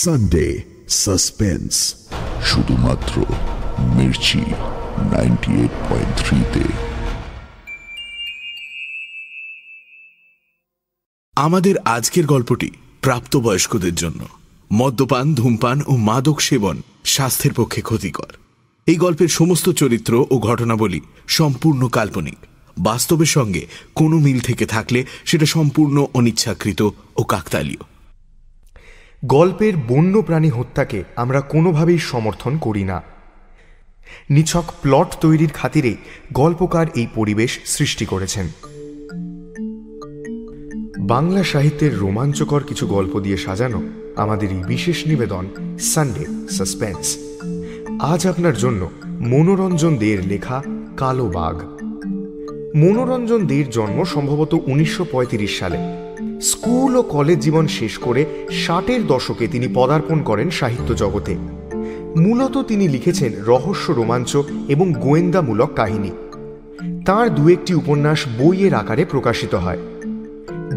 Sunday suspense শুধুমাত্র Mirchi ninety eight point থ্রিতে। আমাদের আজকের গল্পটি প্রাপ্তবয়স্কদের জন্য। মদ্যপান ধূমপান ও মাদক সেবন স্বাস্থ্যের পক্ষে ক্ষতিকর। এই গল্পের সমস্ত চরিত্র ও ঘটনাবলী সম্পূর্ণ কাল্পনিক। বাস্তবের সঙ্গে কোনো মিল থেকে থাকলে সেটা সম্পূর্ণ অনিচ্ছাকৃত ও কাকতালীয়। গল্পের বন্য প্রাণী হত্যাকে আমরা কোনোভাবেই সমর্থন করি না। নিছক প্লট তৈরির খাতিরে গল্পকার এই পরিবেশ সৃষ্টি করেছেন। বাংলা সাহিত্যের রোমাঞ্চকর কিছু গল্প দিয়ে সাজানো আমাদের এই বিশেষ নিবেদন সানডে সাসপেন্স আজ আপনার জন্য মনোরঞ্জন দের লেখা কালো বাঘ। মনোরঞ্জন দের জন্ম সম্ভবত উনিশশো পঁয়ত্রিশ সালে। স্কুল ও কলেজ জীবন শেষ করে ষাটের দশকে তিনি পদার্পণ করেন সাহিত্য জগতে। মূলত তিনি লিখেছেন রহস্য রোমাঞ্চ এবং গোয়েন্দামূলক কাহিনী। তার দু একটি উপন্যাস বইয়ের আকারে প্রকাশিত হয়।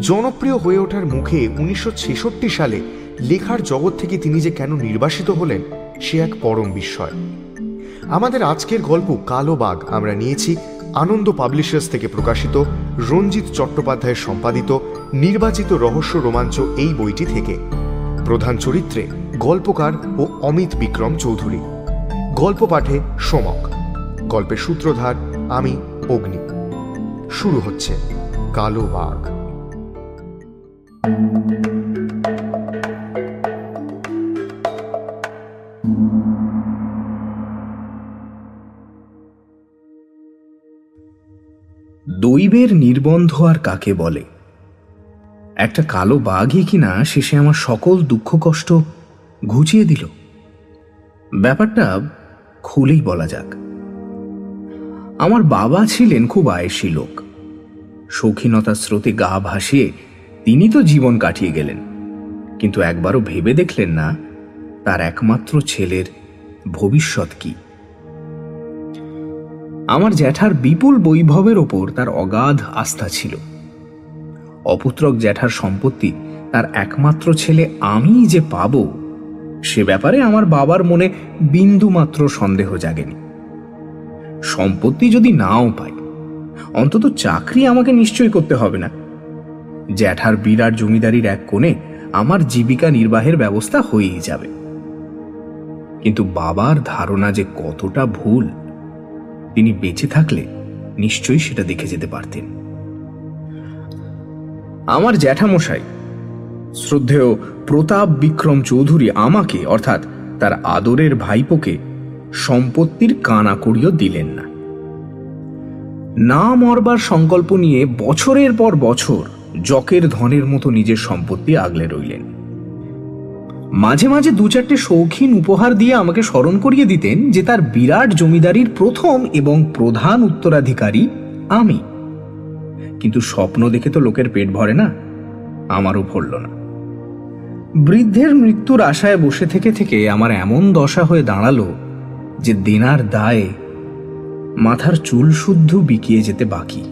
জনপ্রিয় হয়ে ওঠার মুখে উনিশশো ছেষট্টি সালে লেখার জগৎ থেকে তিনি যে কেন নির্বাসিত হলেন, সে এক পরম বিস্ময়। আমাদের আজকের গল্প কালো বাঘ আমরা নিয়েছি আনন্দ পাবলিশার্স থেকে প্রকাশিত রঞ্জিত চট্টোপাধ্যায়ের সম্পাদিত নির্বাচিত রহস্য রোমাঞ্চ এই বইটি থেকে। প্রধান চরিত্রে গল্পকার ও অমিত বিক্রম চৌধুরী। গল্প পাঠে সোমক। গল্পের সূত্রধার আমি, অগ্নি। শুরু হচ্ছে কালো বাঘ। দৈবের নির্বন্ধ আর কাকে বলে? একটা কালো বাঘই কিনা শেষে আমার সকল দুঃখ, কষ্ট ঘুচিয়ে দিল। ব্যাপারটা খুলেই বলা যাক। আমার বাবা ছিলেন খুব আয়েসী লোক। শৌখিনতার স্রোতে গা ভাসিয়ে তিনি তো জীবন কাটিয়ে গেলেন। কিন্তু একবারও ভেবে দেখলেন না তার একমাত্র ছেলের ভবিষ্যৎ কি। আমার জ্যাঠার বিপুল বৈভবের ওপর তার অগাধ আস্থা ছিল। অপুত্রক জ্যাঠার সম্পত্তি তার একমাত্র ছেলে আমি যে পাব, সে ব্যাপারে আমার বাবার মনে বিন্দু মাত্র সন্দেহ জাগেনি। সম্পত্তি যদি নাও পাই, অন্তত চাকরি আমাকে নিশ্চয় করতে হবে না। জ্যাঠার বিরাট জমিদারির এক কোণে আমার জীবিকা নির্বাহের ব্যবস্থা হয়েই যাবে। কিন্তু বাবার ধারণা যে কতটা ভুল, তিনি বেঁচে থাকলে নিশ্চয়ই সেটা দেখে যেতে পারতেন। আমার জ্যাঠামশাই। শ্রদ্ধেয় প্রতাপ বিক্রম চৌধুরী আমাকে, অর্থাৎ তার আদরের ভাইপোকে, সম্পত্তির কানা করিও দিলেন না। না মরবার সংকল্প নিয়ে বছরের পর বছর জকের ধনের মতো নিজের সম্পত্তি আগলে রইলেন। মাঝে মাঝে দু চারটে শৌখিন উপহার দিয়ে আমাকে স্মরণ করিয়ে দিতেন যে তার বিরাট জমিদারির প্রথম এবং প্রধান উত্তরাধিকারী আমি। কিন্তু স্বপ্ন দেখে তো লোকের পেট ভরে না। আমারও ভরল না। বৃদ্ধের মৃত্যুর আশায় বসে থেকে থেকে আমার এমন দশা হয়ে দাঁড়াল যে দেনার দায়ে মাথার চুল শুদ্ধ বিকিয়ে যেতে বাকি।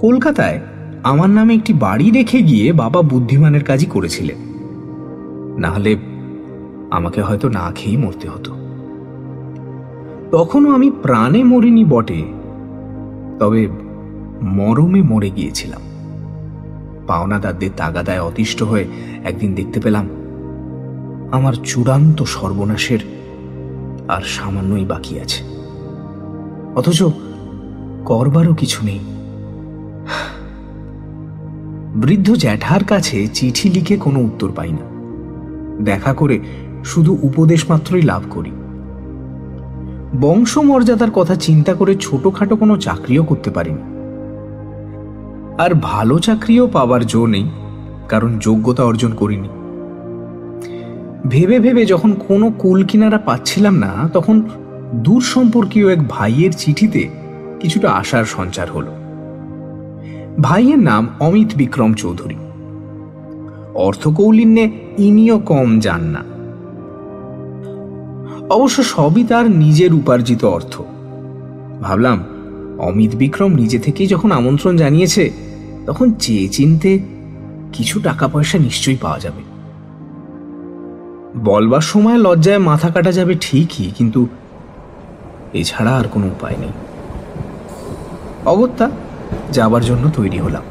কলকাতায় আমার নামে একটি বাড়ি রেখে গিয়ে বাবা বুদ্ধিমানের কাজই করেছিলেন। না হলে আমাকে হয়তো না খেয়েই মরতে হতো। তখনও আমি প্রাণে মরিনি বটে। তবে মরমে মরে গিয়েছিলাম। পাওনাদারদের তাগাদায় অতিষ্ঠ হয়ে একদিন দেখতে পেলাম, আমার চূড়ান্ত সর্বনাশের আর সামান্যই বাকি আছে। অথচ করবারও কিছু নেই। বৃদ্ধ জ্যাঠার কাছে চিঠি লিখে কোনো উত্তর পাই না। দেখা করে শুধু উপদেশ মাত্রই লাভ করি। বংশমর্যাদার কথা চিন্তা করে ছোটখাটো কোনো চাকরিও করতে পারিনি। আর ভালো চাকরিও পাবার জো নেই, কারণ যোগ্যতা অর্জন করিনি। ভেবে ভেবে যখন কোনো কুল কিনারা পাচ্ছিলাম না, তখন দূর সম্পর্কীয় এক ভাইয়ের চিঠিতে কিছুটা আশার সঞ্চার হলো। ভাইয়ের নাম অমিত বিক্রম চৌধুরী। অর্থকৌলিন্যে ইনিও কম যান না। অবশ্য সবই তার নিজের উপার্জিত অর্থ। ভাবলাম, অমিত বিক্রম নিজে থেকেই যখন আমন্ত্রণ জানিয়েছে তখন চেয়ে চিনতে কিছু টাকা পয়সা নিশ্চয়ই পাওয়া যাবে। বলবার সময় লজ্জায় মাথা কাটা যাবে ঠিকই, কিন্তু এছাড়া আর কোনো উপায় নেই। অগত্যা, যাবার জন্য তৈরি হলাম।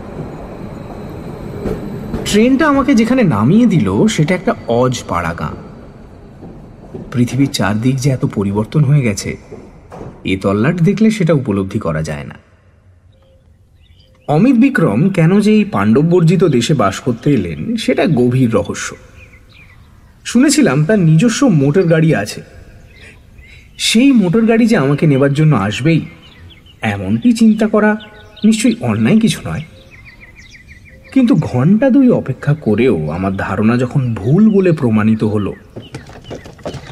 ট্রেনটা আমাকে যেখানে নামিয়ে দিল, সেটা একটা অজ পাড়া গাঁ পৃথিবীর চারদিক যে এত পরিবর্তন হয়ে গেছে, এ তল্লাট দেখলে সেটা উপলব্ধি করা যায় না। অমিত বিক্রম কেন যে এই পাণ্ডববর্জিত দেশে বাস করতে এলেন, সেটা গভীর রহস্য। শুনেছিলাম তার নিজস্ব মোটর গাড়ি আছে। সেই মোটর গাড়ি যে আমাকে নেবার জন্য আসবেই, এমনটি চিন্তা করা নিশ্চয়ই অন্যায় কিছু নয়। কিন্তু ঘণ্টা দুই অপেক্ষা করেও আমার ধারণা যখন ভুল বলে প্রমাণিত হলো,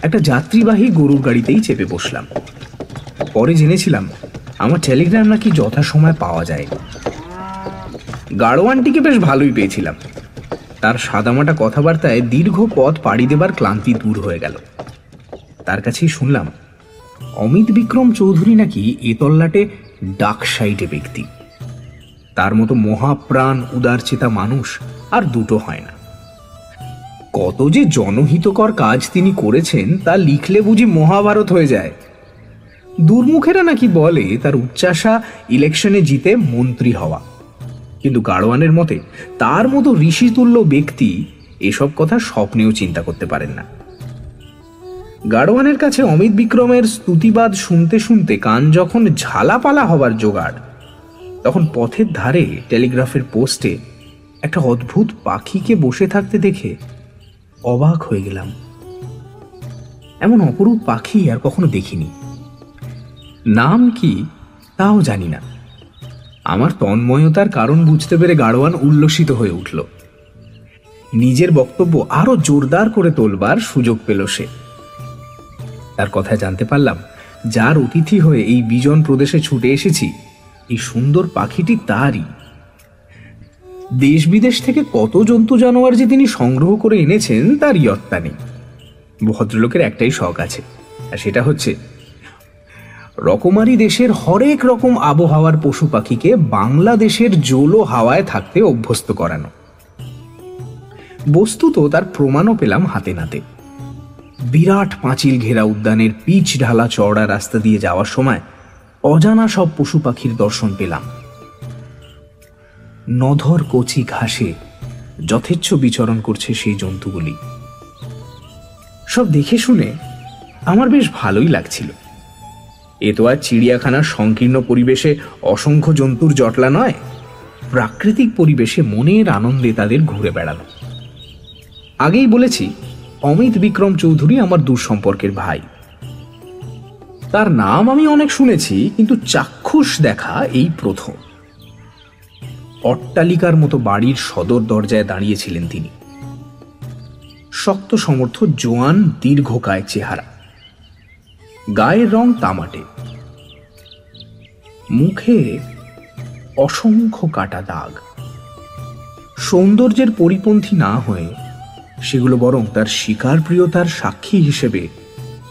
একটা যাত্রীবাহী গরুর গাড়িতেই চেপে বসলাম। পরে জেনেছিলাম, আমার টেলিগ্রাম নাকি যথাসময় পাওয়া যায় গাড়োয়ানটিকে বেশ ভালোই পেয়েছিলাম। তার সাদামাটা কথাবার্তায় দীর্ঘ পথ পাড়ি দেবার ক্লান্তি দূর হয়ে গেল। তার কাছেই শুনলাম, অমিত বিক্রম চৌধুরী নাকি এতল্লাটে ডাক সাইডে ব্যক্তি। তার মতো মহাপ্রাণ উদারচেতা মানুষ আর দুটো হয় না। কত যে জনহিতকর কাজ তিনি করেছেন, তা লিখলে বুঝি মহাভারত হয়ে যায়। দুর্মুখেরা নাকি বলে, তার উচ্চাসা ইলেকশনে জিতে মন্ত্রী হওয়া। কিন্তু গাড়োয়ানের মতে তার মতো ঋষিতুল্য ব্যক্তি এসব কথা স্বপ্নেও চিন্তা করতে পারেন না। গাড়োয়ানের কাছে অমিত বিক্রমের স্তুতিবাদ শুনতে শুনতে কান যখন ঝালাপালা হবার জোগাড়, তখন পথের ধারে টেলিগ্রাফের পোস্টে একটা অদ্ভুত পাখিকে বসে থাকতে দেখে অবাক হয়ে গেলাম। এমন অপরূপ পাখি আর কখনো দেখিনি। নাম কি তাও জানি না। আমার তন্ময়তার কারণ বুঝতে পেরে গাড়োয়ান উল্লসিত হয়ে উঠল। নিজের বক্তব্য আরও জোরদার করে তোলবার সুযোগ পেল সে। তার কথা জানতে পারলাম, যার অতিথি হয়ে এই বিজন প্রদেশে ছুটে এসেছি, এই সুন্দর পাখিটি তারই। দেশ বিদেশ থেকে কত জন্তু জানোয়ার যে তিনি সংগ্রহ করে এনেছেন তার ইয়ত্তা নেই। ভদ্রলোকের একটাই শখ আছে, আর সেটা হচ্ছে রকমারি দেশের হরেক রকম আবহাওয়ার পশু পাখিকে বাংলাদেশের জোলো হাওয়ায় থাকতে অভ্যস্ত করানো। বস্তুত তার প্রমাণও পেলাম হাতে নাতে। বিরাট পাঁচিল ঘেরা উদ্যানের পিচ ঢালা চওড়া রাস্তা দিয়ে যাওয়ার সময় অজানা সব পশু পাখির দর্শন পেলাম। নধর কচি ঘাসে যথেচ্ছ বিচরণ করছে সেই জন্তুগুলি। সব দেখে শুনে আমার বেশ ভালোই লাগছিল। এ তো আর চিড়িয়াখানার সংকীর্ণ পরিবেশে অসংখ্য জন্তুর জটলা নয়। প্রাকৃতিক পরিবেশে মনের আনন্দে তাদের ঘুরে বেড়ানো আগেই বলেছি, অমিত বিক্রম চৌধুরী আমার দূর সম্পর্কের ভাই। তার নাম আমি অনেক শুনেছি, কিন্তু চাক্ষুষ দেখা এই প্রথম। অট্টালিকার মতো বাড়ির সদর দরজায় দাঁড়িয়েছিলেন তিনি। শক্ত সমর্থ জোয়ান দীর্ঘকায় চেহারা। গায়ের রং তামাটে। মুখে অসংখ্য কাটা দাগ। সৌন্দর্যের পরিপন্থী না হয়ে সেগুলো বরং তার শিকার প্রিয়তার সাক্ষী হিসেবে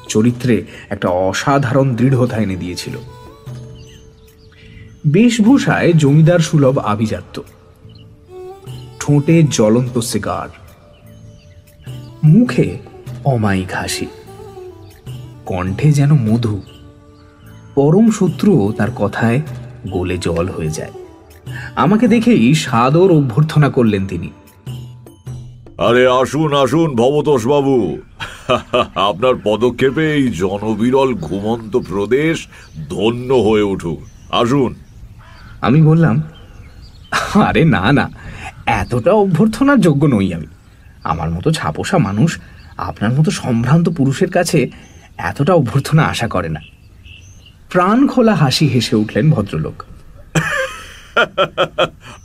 চরিত্রে একটা অসাধারণ দৃঢ়তা এনে দিয়েছিল। বেশভূষায় জমিদার সুলভ আভিজাত্য। ঠোঁটে জ্বলন্ত সিগার। মুখে অমায়িক হাসি। কণ্ঠে যেন মধু। পরম শত্রুও তার কথায় গোলে জল হয়ে যায়। আমাকে দেখেই সাদর অভ্যর্থনা করলেন তিনি। আরে আসুন আসুন ভবতোষ বাবু। আপনার পদক্ষেপে এই জনবিরল ঘুমন্ত প্রদেশ ধন্য হয়ে উঠুক। আসুন। আমি বললাম আরে না না এতটা অভ্যর্থনার যোগ্য নই আমি। আমার মতো ছাপোষা মানুষ আপনার মতো সম্ভ্রান্ত পুরুষের কাছে এতটা অভ্যর্থনা আশা করে না। প্রাণ খোলা হাসি হেসে উঠলেন ভদ্রলোক।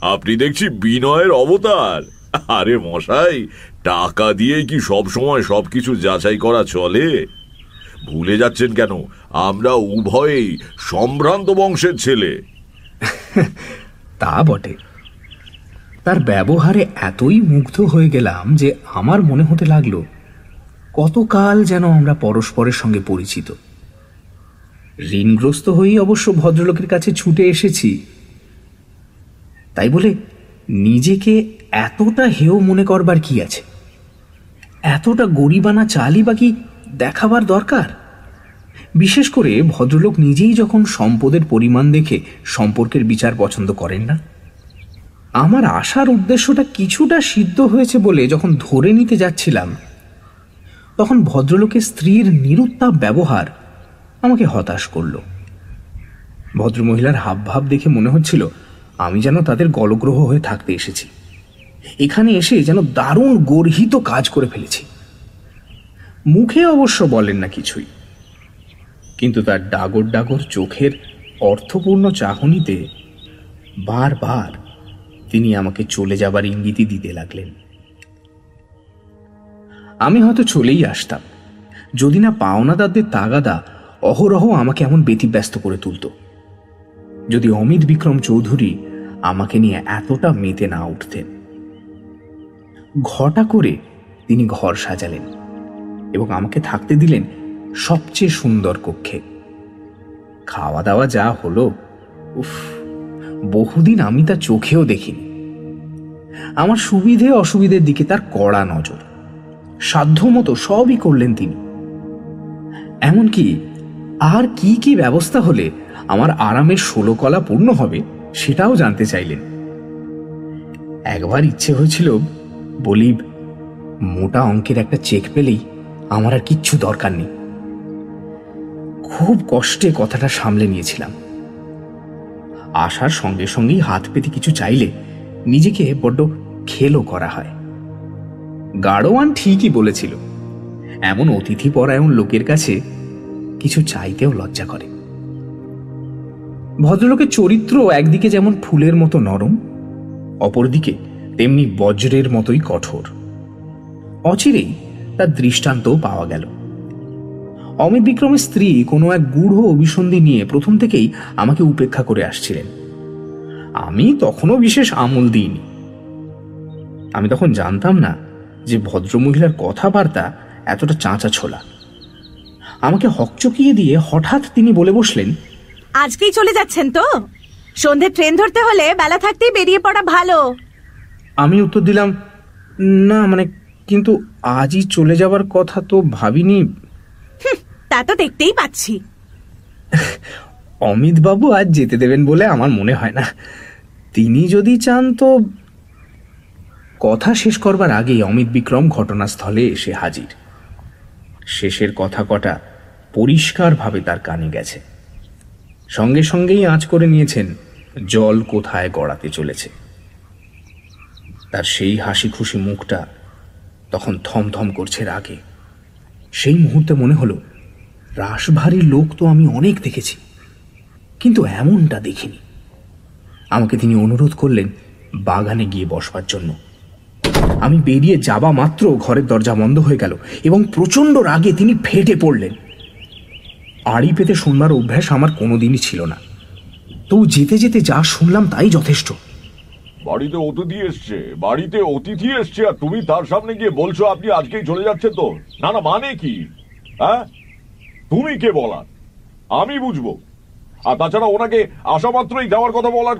আপনি দেখছি বিনয়ের অবতার। আরে মশাই টাকা দিয়ে কি সব সময় সবকিছু যাচাই করা চলে? ভুলে যাচ্ছেন কেন? আমরা উভয়েই সম্ভ্রান্ত বংশের ছেলে। তা বটে। তার ব্যবহারে এতই মুগ্ধ হয়ে গেলাম যে আমার মনে হতে লাগল কতকাল যেন আমরা পরস্পরের সঙ্গে পরিচিত। ঋণগ্রস্ত হয়েই অবশ্য ভদ্রলোকের কাছে ছুটে এসেছি। তাই বলে নিজেকে এতটা হেয় মনে করবার কি আছে? এতটা গরিবানা চালই বা কি দেখাবার দরকার? বিশেষ করে ভদ্রলোক নিজেই যখন সম্পদের পরিমাণ দেখে সম্পর্কের বিচার পছন্দ করেন না। আমার আসার উদ্দেশ্যটা কিছুটা সিদ্ধ হয়েছে বলে যখন ধরে নিতে যাচ্ছিলাম তখন ভদ্রলোকের স্ত্রীর নিরুত্তাপ ব্যবহার আমাকে হতাশ করল। ভদ্রমহিলার হাবভাব দেখে মনে হচ্ছিল, আমি যেন তাদের গলগ্রহ হয়ে থাকতে এসেছি। এখানে এসে যেন দারুণ গর্হিত কাজ করে ফেলেছি। মুখে অবশ্য বলেন না কিছুই। কিন্তু তার ডাগর ডাগর চোখের অর্থপূর্ণ চাহনিতে বারবার তিনি আমাকে চলে যাবার ইঙ্গিতই দিতে লাগলেন। আমি হয়তো চলেই আসতাম। যদি না পাওনাদারদের তাগাদা, অহরহ আমাকে এমন ব্যতিব্যস্ত করে তুলত। যদি অমিত বিক্রম চৌধুরী আমাকে নিয়ে এতটা মেতে না উঠতেন। ঘটা করে তিনি ঘর সাজালেন এবং আমাকে থাকতে দিলেন সবচেয়ে সুন্দর কক্ষে। খাওয়া দাওয়া যা হলো, উফ, বহুদিন আমি তা চোখেও দেখিনি। আমার সুবিধে অসুবিধের দিকে তার কড়া নজর। সাধ্যমতো সবই করলেন তিনি। এমনকি আর কি কি ব্যবস্থা হলে আমার আরামের ষোলো কলা পূর্ণ হবে সেটাও জানতে চাইলেন। একবার ইচ্ছে হয়েছিল বলি মোটা অঙ্কের একটা চেক পেলেই আমার আর কিচ্ছু দরকার নেই। খুব কষ্টে কথাটা সামলে নিয়েছিলাম। আসার সঙ্গে সঙ্গেই হাত পেতে কিছু চাইলে নিজেকে বড্ড খেলো করা হয়। গাড়োয়ান ঠিকই বলেছিল। এমন অতিথি পরায়ণ লোকের কাছে কিছু চাইতেও লজ্জা করে। ভদ্রলোকের চরিত্র একদিকে যেমন ফুলের মতো নরম, অপরদিকে তেমনি বজ্রের মতোই কঠোর। অচিরেই তার দৃষ্টান্তও পাওয়া গেল। অমিত বিক্রমের স্ত্রী কোনো এক গূঢ় অভিসন্ধি নিয়ে প্রথম থেকেই আমাকে উপেক্ষা করে আসছিলেন। আমি তখনও বিশেষ আমল দিইনি। আমি তখন জানতাম না যে ভদ্রমহিলার কথাবার্তা এতটা চাঁচা ছোলা। আমাকে হকচকিয়ে দিয়ে হঠাৎ তিনি বলে বসলেন আজকেই চলে যাচ্ছেন তো? সন্ধে ট্রেন ধরতে হলে বেলা থাকতেই বেরিয়ে পড়া ভালো। আমি উত্তর দিলাম না মানে কিন্তু আজই চলে যাবার কথা তো ভাবিনি। তা তো দেখতেই পাচ্ছি। অমিত বাবু আজ যেতে দেবেন বলে আমার মনে হয় না। তিনি যদি চান তো কথা শেষ করবার আগেই অমিত বিক্রম ঘটনাস্থলে এসে হাজির। শেষের কথা কটা পরিষ্কারভাবে তার কানে গেছে। সঙ্গে সঙ্গেই আঁচ করে নিয়েছেন, জল কোথায় গড়াতে চলেছে। তার সেই হাসি খুশি মুখটা তখন থমথম করছে রাগে। সেই মুহূর্তে মনে হলো রাসভারী লোক তো আমি অনেক দেখেছি, কিন্তু এমনটা দেখিনি। আমাকে তিনি অনুরোধ করলেন বাগানে গিয়ে বসবার জন্য। আমি বেরিয়ে যাবা মাত্র ঘরের দরজা বন্ধ হয়ে গেল এবং প্রচণ্ড রাগে তিনি ফেটে পড়লেন। আড়ি পেতে শুনবার অভ্যাস আমার কোনোদিনই ছিল না। তবু যেতে যেতে যা শুনলাম তাই যথেষ্ট। বাড়িতে অতিথি এসছে, বাড়িতে অতিথি এসছে আর তুমি তার সামনে গিয়ে বলছো আপনি আজকেই চলে যাচ্ছেন তো? না না মানে কি? হ্যাঁ? তুমি কে বলার? আমি বুঝব। আর তাছাড়া ওনাকে আসা মাত্রই যাওয়ার কথা বলার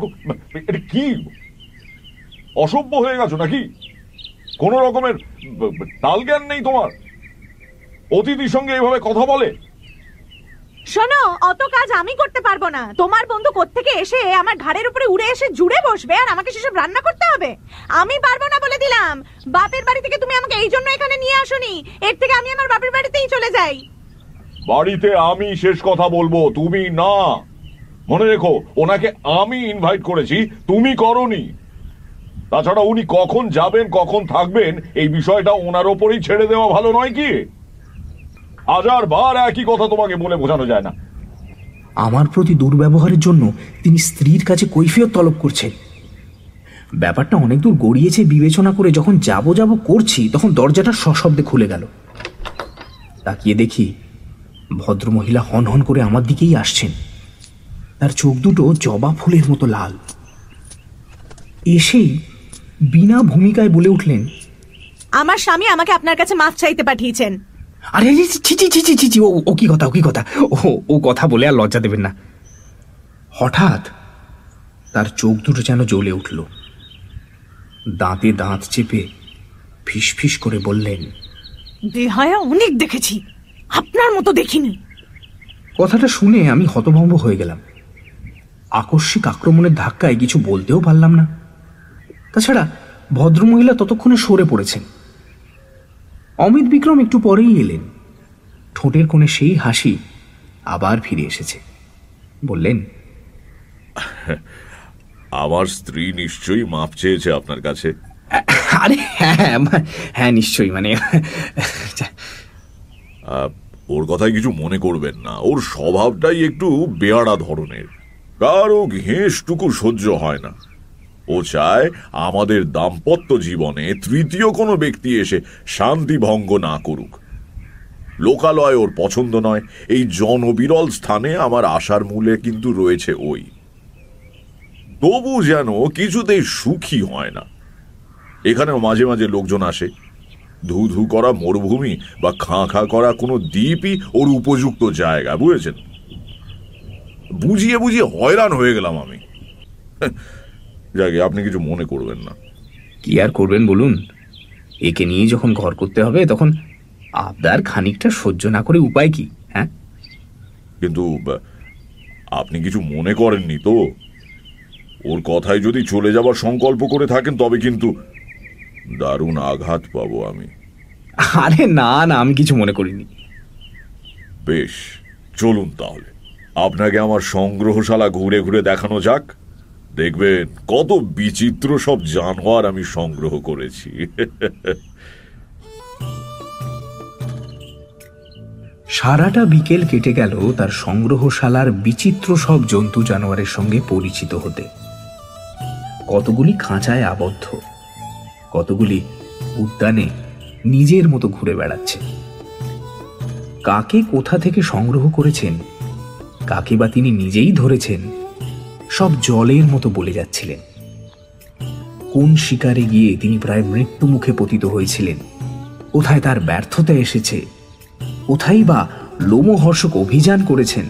কি? অসভ্য হয়ে গেছো নাকি? কোন রকমের তাল জ্ঞান নেই তোমার। অতিথির সঙ্গে এইভাবে কথা বলে? শোনো অত কাজ আমি করতে পারব না। তোমার বন্ধু কোত্থেকে এসে আমার ঘাড়ের উপরে উড়ে এসে জুড়ে বসবে আর আমাকে সেসব রান্না করতে হবে? আমি পারব না বলে দিলাম। বাপের বাড়ি থেকে তুমি আমাকে এই জন্য এখানে নিয়ে আসোনি। এর থেকে আমি আমার বাপের বাড়িতেই চলে যাই। বাড়িতে আমি শেষ কথা বলব তুমি না। মনে রেখো ওনাকে আমি ইনভাইট করেছি তুমি করনি। তাছাড়া উনি কখন যাবেন, কখন থাকবেন, এই বিষয়টা ওনার ওপরেই ছেড়ে দেওয়া ভালো নয় কি? হাজার বার একই কথা তোমাকে বলে বোঝানো যায় না। আমার প্রতি দুর্ব্যবহারের জন্য তিনি স্ত্রীর কাছে কৈফিয়ত তলব করছেন ব্যাপারটা অনেক দূর গড়িয়েছে বিবেচনা করে যখন যাব যাব করছি, তখন দরজাটা সশব্দে খুলে গেল। তাকিয়ে দেখি ভদ্রমহিলা হন হন করে আমার দিকেই আসছেন। তার চোখ দুটো জবা ফুলের মতো লাল। এসেই বিনা ভূমিকায় বলে উঠলেন আমার স্বামী আমাকে আপনার কাছে মাছ চাইতে পাঠিয়েছেন। আরে আরে, ছি ছি ছি ছি ছি ছি, ও ও কি কথা ও কি কথা? ও ও কথা বলে আর লজ্জা দেবেন না। হঠাৎ তার চোখ দুটো যেন জ্বলে উঠল। দাঁতে দাঁত চেপে ফিস ফিস করে বললেন বেহায়া অনেক দেখেছি আপনার মতো দেখিনি। কথাটা শুনে আমি হতভম্ব হয়ে গেলাম। আকস্মিক আক্রমণের ধাক্কায় কিছু বলতেও পারলাম না। তাছাড়া ভদ্রমহিলা ততক্ষণে সরে পড়েছেন। অমিত বিক্রম একটু পরেই এলেন। ঠোঁটের কোণে সেই হাসি আবার ফিরে এসেছে। বললেন আমার স্ত্রী নিশ্চয়ই মাপ চেয়েছে আপনার কাছে। আরে হ্যাঁ হ্যাঁ হ্যাঁ নিশ্চয়ই মানে ওর কথায় কিছু মনে করবেন না। ওর স্বভাবটাই একটু বেয়াড়া ধরনের। কারও ঘেঁষটুকু সহ্য হয় না। ও চায় আমাদের দাম্পত্য জীবনে তৃতীয় কোনো ব্যক্তি এসে শান্তি ভঙ্গ না করুক। লোকালয় ওর পছন্দ নয়। এই জনবিরল স্থানে আমার আশার মূলে কিন্তু রয়েছে ওই। তবু যেন কিছুতেই সুখী হয় না। এখানেও মাঝে মাঝে লোকজন আসে। ধু ধু করা মরুভূমি বা খাঁ খাঁ করা কোনো দ্বীপই ওর উপযুক্ত জায়গা, বুঝেছেন? বুঝিয়ে বুঝিয়ে হয়রান হয়ে গেলাম আমি। যাকে আপনি কিছু মনে করবেন না। কি আর করবেন বলুন? একে নিয়ে যখন ঘর করতে হবে তখন আবদার খানিকটা সহ্য না করে উপায় কি হ্যাঁ? কিন্তু আপনি কিছু মনে করেননি তো? ওর কথায় যদি চলে যাবার সংকল্প করে থাকেন তবে কিন্তু দারুণ আঘাত পাবো আমি। আরে না না আমি কিছু মনে করিনি। বেশ চলুন তাহলে। আপনাকে আমার সংগ্রহশালা ঘুরে ঘুরে দেখানো যাক। দেখবেন কত বিচিত্র সব জানোয়ার আমি সংগ্রহ করেছি। সারাটা বিকেল কেটে গেল তার সংগ্রহশালার বিচিত্র সব জন্তু জানোয়ারের সঙ্গে পরিচিত হতে। কতগুলি খাঁচায় আবদ্ধ, কতগুলি উদ্যানে নিজের মতো ঘুরে বেড়াচ্ছে। কাকে কোথা থেকে সংগ্রহ করেছেন, কাকে বা তিনি নিজেই ধরেছেন সব জলের মতো বলে যাচ্ছিলেন। কোন শিকারে গিয়ে তিনি প্রায় মৃত্যু মুখে পতিত হয়েছিলেন? কোথায় তার ব্যর্থতা এসেছে? কোথায় বা লোমহর্ষক অভিযান করেছেন?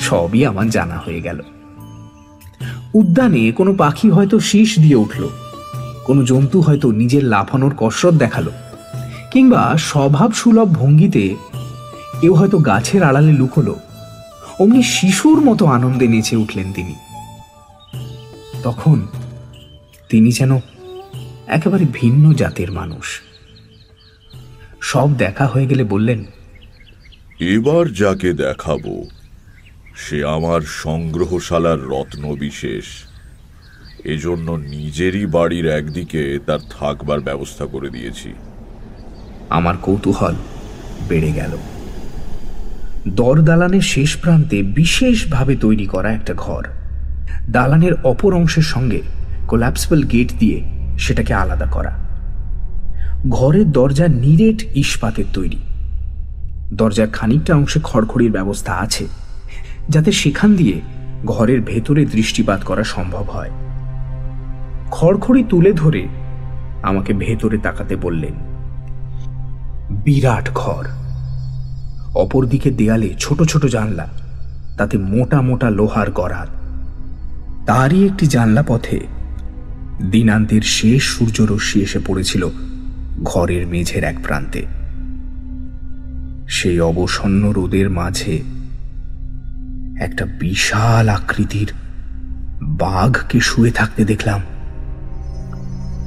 সবই আমার জানা হয়ে গেল। উদ্যানে কোনো পাখি হয়তো শীষ দিয়ে উঠল। কোনো জন্তু হয়তো নিজের লাফানোর কসরত দেখাল। কিংবা স্বভাব সুলভ ভঙ্গিতে কেউ হয়তো গাছের আড়ালে লুকোলো। অমনি শিশুর মতো আনন্দে নেচে উঠলেন তিনি। তখন তিনি যেন একেবারে ভিন্ন জাতের মানুষ। সব দেখা হয়ে গেলে বললেন এবার যাকে দেখাবো সে আমার সংগ্রহশালার রত্ন বিশেষ এজন্য নিজেরই বাড়ির একদিকে তার থাকবার ব্যবস্থা করে দিয়েছি। আমার কৌতূহল বেড়ে গেল। দর দালানের শেষ প্রান্তে বিশেষভাবে তৈরি করা একটা ঘর। দালানের অপর অংশের সঙ্গে কোল্যাপসিবল গেট দিয়ে সেটাকে আলাদা করা। ঘরের দরজা নিরেট ইস্পাতের তৈরি। দরজার খানিকটা অংশে খড়খড়ির ব্যবস্থা আছে, যাতে সেখান দিয়ে ঘরের ভেতরে দৃষ্টিপাত করা সম্ভব হয়। খড়খড়ি তুলে ধরে আমাকে ভেতরে তাকাতে বললেন, বিরাট ঘর। অপরদিকে দেয়ালে ছোট ছোট জানলা, তাতে মোটা মোটা লোহার গড়াত তারই একটি জানলা পথে দিনান্তের শেষ সূর্যরশ্মি এসে পড়েছিল ঘরের মেঝের এক প্রান্তে। সেই অবসন্ন রোদের মাঝে একটা বিশাল আকৃতির বাঘকে শুয়ে থাকতে দেখলাম।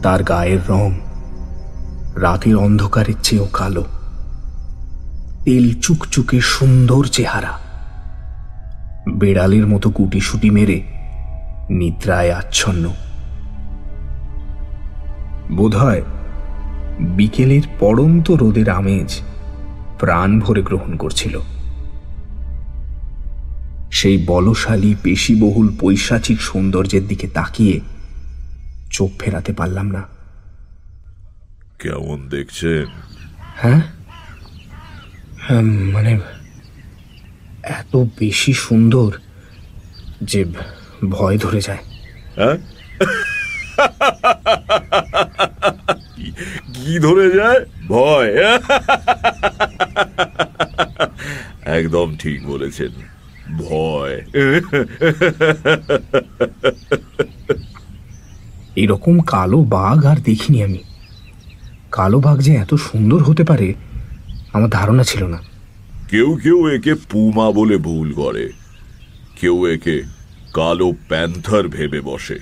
তার গায়ের রং রাতের অন্ধকারের চেয়েও কালো। তেল চুকচুকে সুন্দর চেহারা। বেড়ালের মতো গুটিসুটি মেরে নিদ্রায় আচ্ছন্ন। বোধহয় বিকেলের পড়ন্ত রোদের আমেজ প্রাণ ভরে গ্রহণ করছিল। সেই বলশালী পেশিবহুল পৈশাচিক সৌন্দর্যের দিকে তাকিয়ে চোখ ফেরাতে পারলাম না। কেমন দেখছেন? হ্যাঁ, মানে এত বেশি সুন্দর যে ভয় ধরে যায়। হ্যাঁ? কি- কি ধরে যায়? ভয়। একদম ঠিক বলেছেন। ভয়। এরকম কালো বাঘ আর দেখিনি আমি। কালো বাঘ যে এত সুন্দর হতে পারে আমার ধারণা ছিল না। কেউ কেউ একে পুমা বলে ভুল করে। কেউ একে কালো প্যান্থার ভেবে বসে।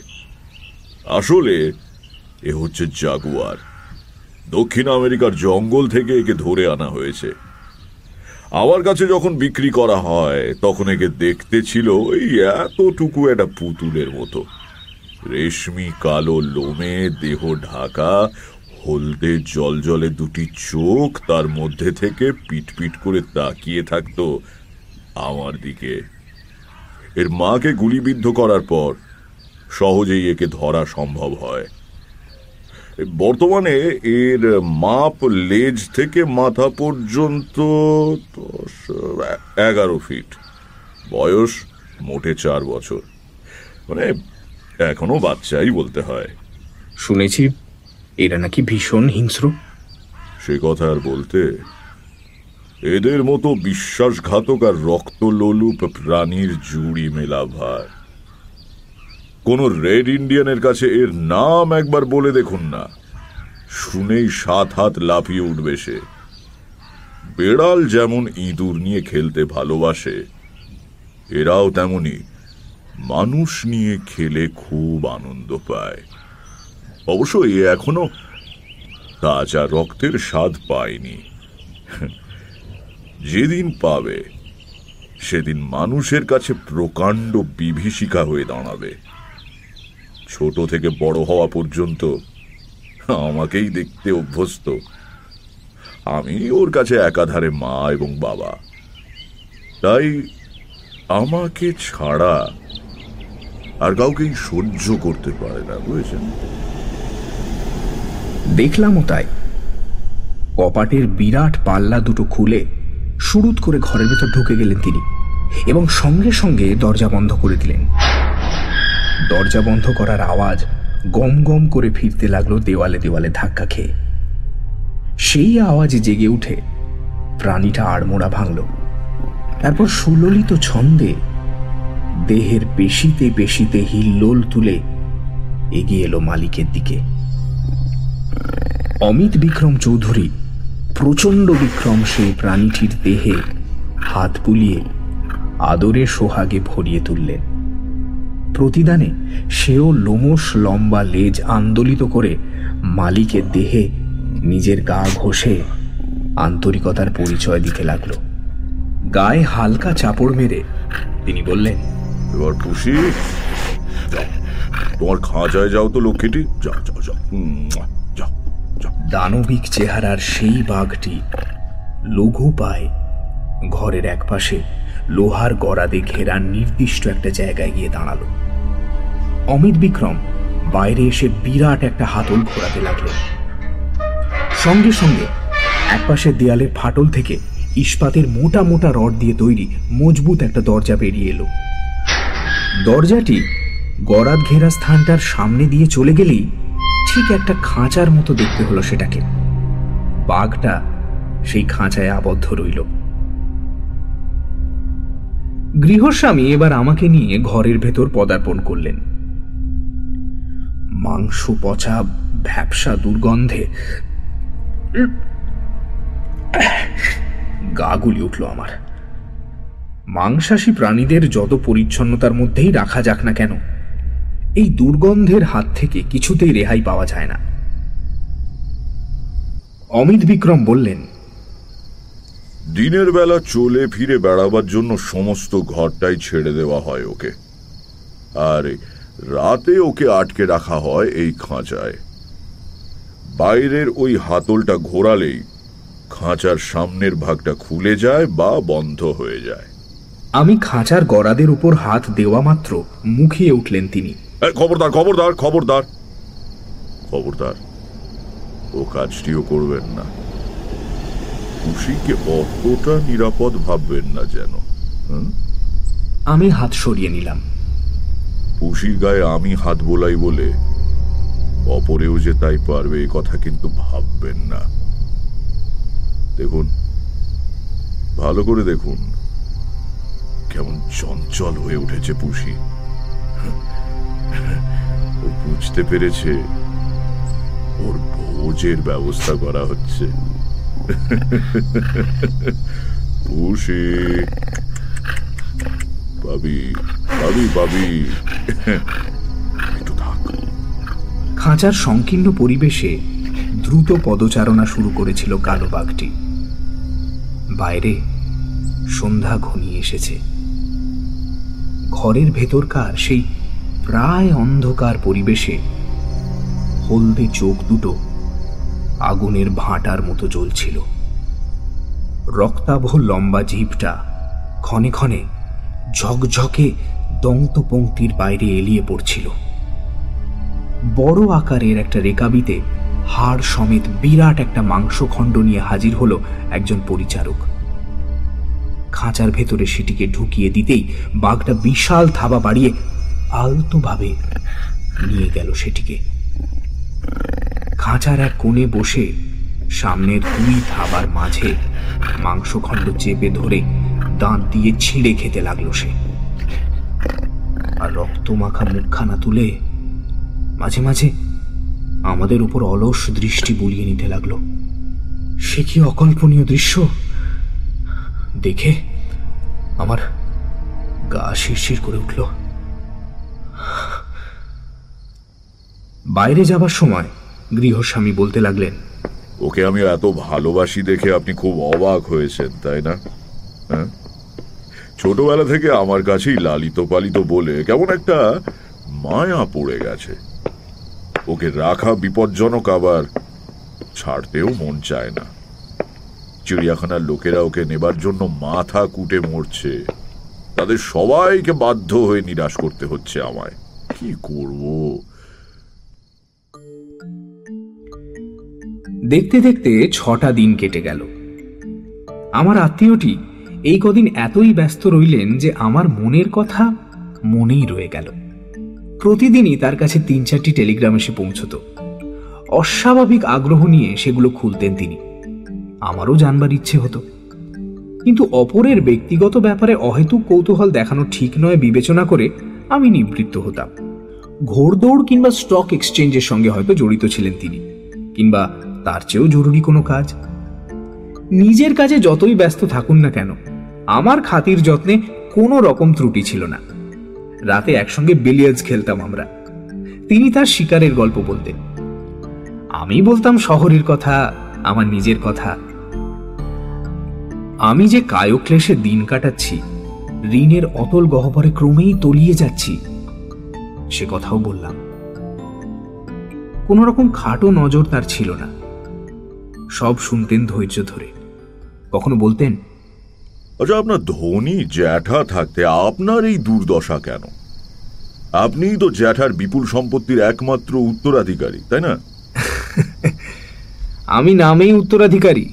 আসলে, এ হচ্ছে জাগুয়ার। দক্ষিণ আমেরিকার জঙ্গল থেকে একে ধরে আনা হয়েছে। আমার কাছে যখন বিক্রি করা হয়, তখন একে দেখতে ছিল এই এতটুকু একটা পুতুলের মতো। রেশমি কালো লোমে, দেহ ঢাকা হলদে জল জলে দুটি চোখ তার মধ্যে থেকে পিট পিট করে তাকিয়ে থাকতো আমার দিকে। এর মাকে গুলিবিদ্ধ করার পর সহজেই একে ধরা সম্ভব হয়। বর্তমানে এর মাপ লেজ থেকে মাথা পর্যন্ত দশ, এগারো ফিট। বয়স মোটে চার বছর। মানে এখনও বাচ্চাই বলতে হয়। শুনেছি এরা নাকি ভীষণ হিংস্র। সে কথা আর বলতে এদের মতো বিশ্বাসঘাতক আর রক্তলোলুপ প্রাণীর জুড়ি মেলা ভার। কোন রেড ইন্ডিয়ানের কাছে এর নাম একবার বলে দেখুন না। শুনেই সাত হাত লাফিয়ে উঠবে সে। বেড়াল যেমন ইঁদুর নিয়ে খেলতে ভালোবাসে, এরাও তেমনি মানুষ নিয়ে খেলে খুব আনন্দ পায়। অবশ্য এ এখনও তাজা রক্তের স্বাদ পায়নি। যেদিন পাবে, সেদিন মানুষের কাছে প্রকাণ্ড বিভীষিকা হয়ে দাঁড়াবে। ছোট থেকে বড় হওয়া পর্যন্ত আমাকেই দেখতে অভ্যস্ত। আমি ওর কাছে একাধারে মা এবং বাবা। তাই আমাকে ছাড়া আর কাউকেই সহ্য করতে পারে না, বুঝেছেন? দেখলামও তাই। কপাটের বিরাট পাল্লা দুটো খুলে সুরুত করে ঘরের ভেতর ঢুকে গেলেন তিনি এবং সঙ্গে সঙ্গে দরজা বন্ধ করে দিলেন। দরজা বন্ধ করার আওয়াজ গম গম করে ফিরতে লাগল দেওয়ালে দেওয়ালে ধাক্কা খেয়ে। সেই আওয়াজে জেগে উঠে প্রাণীটা আড়মোড়া ভাঙল। তারপর সুললিত ছন্দে দেহের পেশিতে পেশিতে হিল্লোল তুলে এগিয়ে এলো মালিকের দিকে। অমিত বিক্রম চৌধুরী, প্রচণ্ড বিক্রম সেই প্রাণীটির দেহে হাত বুলিয়ে আদরে সোহাগে ভরিয়ে তুললেন। প্রতিদানে সেও লোমস লম্বা লেজ আন্দোলিত করে মালিকের দেহে নিজের গা ঘষে আন্তরিকতার পরিচয় দিতে লাগল। গায়ে হালকা চাপড় মেরে তিনি বললেন, এবার তোমার খাঁচায় যাও তো লক্ষ্মীটি। যাও যাও যাও। দানবিক চেহারার সেই বাঘটি লঘু পায়। ঘরের একপাশে লোহার গড়াদে ঘেরা নির্দিষ্ট একটা জায়গায় গিয়ে দাঁড়াল। অমিত বিক্রম বাইরে এসে বিরাট একটা হাতল ঘোরাতে লাগল। সঙ্গে সঙ্গে একপাশের দেয়ালের ফাটল থেকে ইস্পাতের মোটা মোটা রড দিয়ে তৈরি মজবুত একটা দরজা বেরিয়ে এলো। দরজাটি গড়াত ঘেরা স্থানটার সামনে দিয়ে চলে গেলেই ঠিক একটা খাঁচার মতো দেখতে হলো সেটাকে। বাঘটা সেই খাঁচায় আবদ্ধ রইল। গৃহস্বামী এবার আমাকে নিয়ে ঘরের ভেতর পদার্পণ করলেন। মাংস, পচা ভ্যাপসা দুর্গন্ধে গা গুলি উঠল আমার। মাংসাশী প্রাণীদের যত পরিচ্ছন্নতার মধ্যেই রাখা যাক না কেন এই দুর্গন্ধের হাত থেকে কিছুতেই রেহাই পাওয়া যায় না। অমিত বিক্রম বললেন দিনের বেলা চলে ফিরে বেড়াবার জন্য সমস্ত ঘরটাই ছেড়ে দেওয়া হয় ওকে। আর রাতে ওকে আটকে রাখা হয় এই খাঁচায়। বাইরের ওই হাতলটা ঘোরালেই খাঁচার সামনের ভাগটা খুলে যায় বা বন্ধ হয়ে যায়। আমি খাঁচার গড়াদের উপর হাত দেওয়া মাত্র মুখিয়ে উঠলেন তিনি। খবরদার খবরদার খবরদার। খবরদার ও কাজটিও করবেন না। খুশিকে অতটা নিরাপদ ভাববেন না যেন? আমি হাত সরিয়ে নিলাম। পুষির গায়ে আমি হাত বোলাই বলে অপরেও যে তাই পারবে এই কথা কিন্তু ভাববেন না। দেখুন ভালো করে দেখুন কেমন চঞ্চল হয়ে উঠেছে পুষি। ও বুঝতে পেরেছে ওর ভোজের ব্যবস্থা করা হচ্ছে। খাঁচার সংকীর্ণ পরিবেশে দ্রুত পদচারণা শুরু করেছিল কালো বাঘটি। বাইরে সন্ধ্যা ঘনিয়ে এসেছে। ঘরের ভেতরকার সেই প্রায় অন্ধকার পরিবেশে হলদে চোখ দুটো আগুনের ভাঁটার মতো জ্বলছিল। রক্তাভ লম্বা জিভটা ক্ষণে ক্ষণে ঝকঝকে দন্তপঙ্ক্তির বাইরে এলিয়ে পড়ছিল। বড় আকারের একটা রেকাবিতে হাড় সমেত বিরাট একটা মাংসখণ্ড নিয়ে হাজির হলো একজন পরিচারক। খাঁচার ভেতরে সেটিকে ঢুকিয়ে দিতেই বাঘটা বিশাল থাবা বাড়িয়ে আলতোভাবে নিয়ে গেল সেটিকে। খাঁচার এক কোণে বসে সামনের দুই থাবার মাঝে মাংসখণ্ড চেপে ধরে দাঁত দিয়ে ছিঁড়ে খেতে লাগল সে। আর রক্তমাখা মুখখানা তুলে মাঝে মাঝে আমাদের উপর অলস দৃষ্টি বুলিয়ে নিতে লাগল। সে কি অকল্পনীয় দৃশ্য? দেখে আমার গা শিরশির করে উঠল। বাইরে যাবার সময় গৃহস্বামী বলতে লাগলেন, ওকে আমি এত ভালোবাসি দেখে আপনি খুব অবাক হয়েছেন, তাই না? হ্যাঁ? ছোটবেলা থেকে আমার কাছেই লালিত পালিত বলে কেমন একটা মায়া পড়ে গেছে। ওকে রাখা বিপজ্জনক আবার ছাড়তেও মন চায় না। চিড়িয়াখানার লোকেরা ওকে নেবার জন্য মাথা কুটে মরছে। তাদের সবাইকে বাধ্য হয়ে নিরাশ করতে হচ্ছে আমায়। কি করব? দেখতে দেখতে ছটা দিন কেটে গেল। আমার আত্মীয়টি এই কদিন এতই ব্যস্ত রইলেন যে আমার মনের কথা মনেই রয়ে গেল। প্রতিদিনই তার কাছে তিন চারটি টেলিগ্রাম এসে পৌঁছত। অস্বাভাবিক আগ্রহ নিয়ে সেগুলো খুলতেন তিনি। আমারও জানবার ইচ্ছে হতো। কিন্তু অপরের ব্যক্তিগত ব্যাপারে অহেতুক কৌতূহল দেখানো ঠিক নয় বিবেচনা করে আমি নিবৃত্ত হতাম। ঘোড়দৌড় কিংবা স্টক এক্সচেঞ্জের সঙ্গে হয়তো জড়িত ছিলেন তিনি, কিংবা তার চেয়েও জরুরি কোনো কাজ। নিজের কাজে যতই ব্যস্ত থাকুন না কেন, আমার খাতির যত্নে কোনো রকম ত্রুটি ছিল না। রাতে একসঙ্গে বিলিয়ার্ডস খেলতাম আমরা। তিনি তার শিকারের গল্প বলতেন। আমি বলতাম শহরের কথা, আমার নিজের কথা আমি যে কায়ক্লেশে দিন কাটাচ্ছি ঋণের অতল গহ্বরে ক্রমেই তলিয়ে যাচ্ছি সে কথাও বললাম। কোনো রকম খাটো নজর তার ছিল না। সব শুনতেন ধৈর্য ধরে। কখনো বলতেন আচ্ছা আপনার ধনী জ্যাঠা থাকতে আপনার এই দুর্দশা কেন? আপনিই তো জ্যাঠার বিপুল সম্পত্তির একমাত্র উত্তরাধিকারী তাই না? আমি নামেই উত্তরাধিকারী।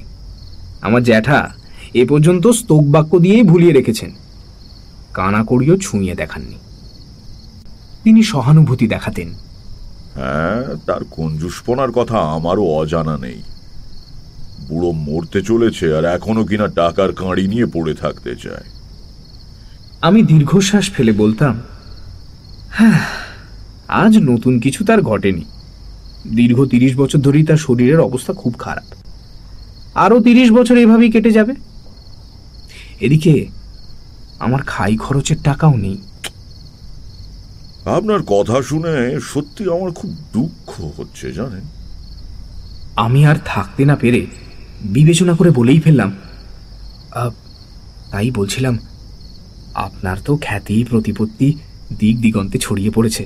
আমার জ্যাঠা এ পর্যন্ত স্তোক বাক্য দিয়েই ভুলিয়ে রেখেছেন। কানা করিও ছুঁয়ে দেখাননি। তিনি সহানুভূতি দেখাতেন। হ্যাঁ তার কঞ্জুসপনার কথা আমারও অজানা নেই। বুড়ো মরতে চলেছে আর এখনও কিনা টাকার কাঁড়ি নিয়ে পড়ে থাকতে চায়। আমি দীর্ঘশ্বাস ফেলে বলতাম হ্যাঁ আজ নতুন কিছু তার ঘটেনি। দীর্ঘ তিরিশ বছর ধরেই তার শরীরের অবস্থা খুব খারাপ। আরও তিরিশ বছর এভাবেই কেটে যাবে? এদিকে আমার খাই খরচের টাকাও নেই। আপনার কথা শুনে সত্যি আমার খুব দুঃখ হচ্ছে জানেন? আমি আর থাকতে না পেরে বিবেচনা করে বলেই ফেললাম। তাই বলছিলাম আপনার তো খ্যাতি প্রতিপত্তি দিক দিগন্তে ছড়িয়ে পড়েছে।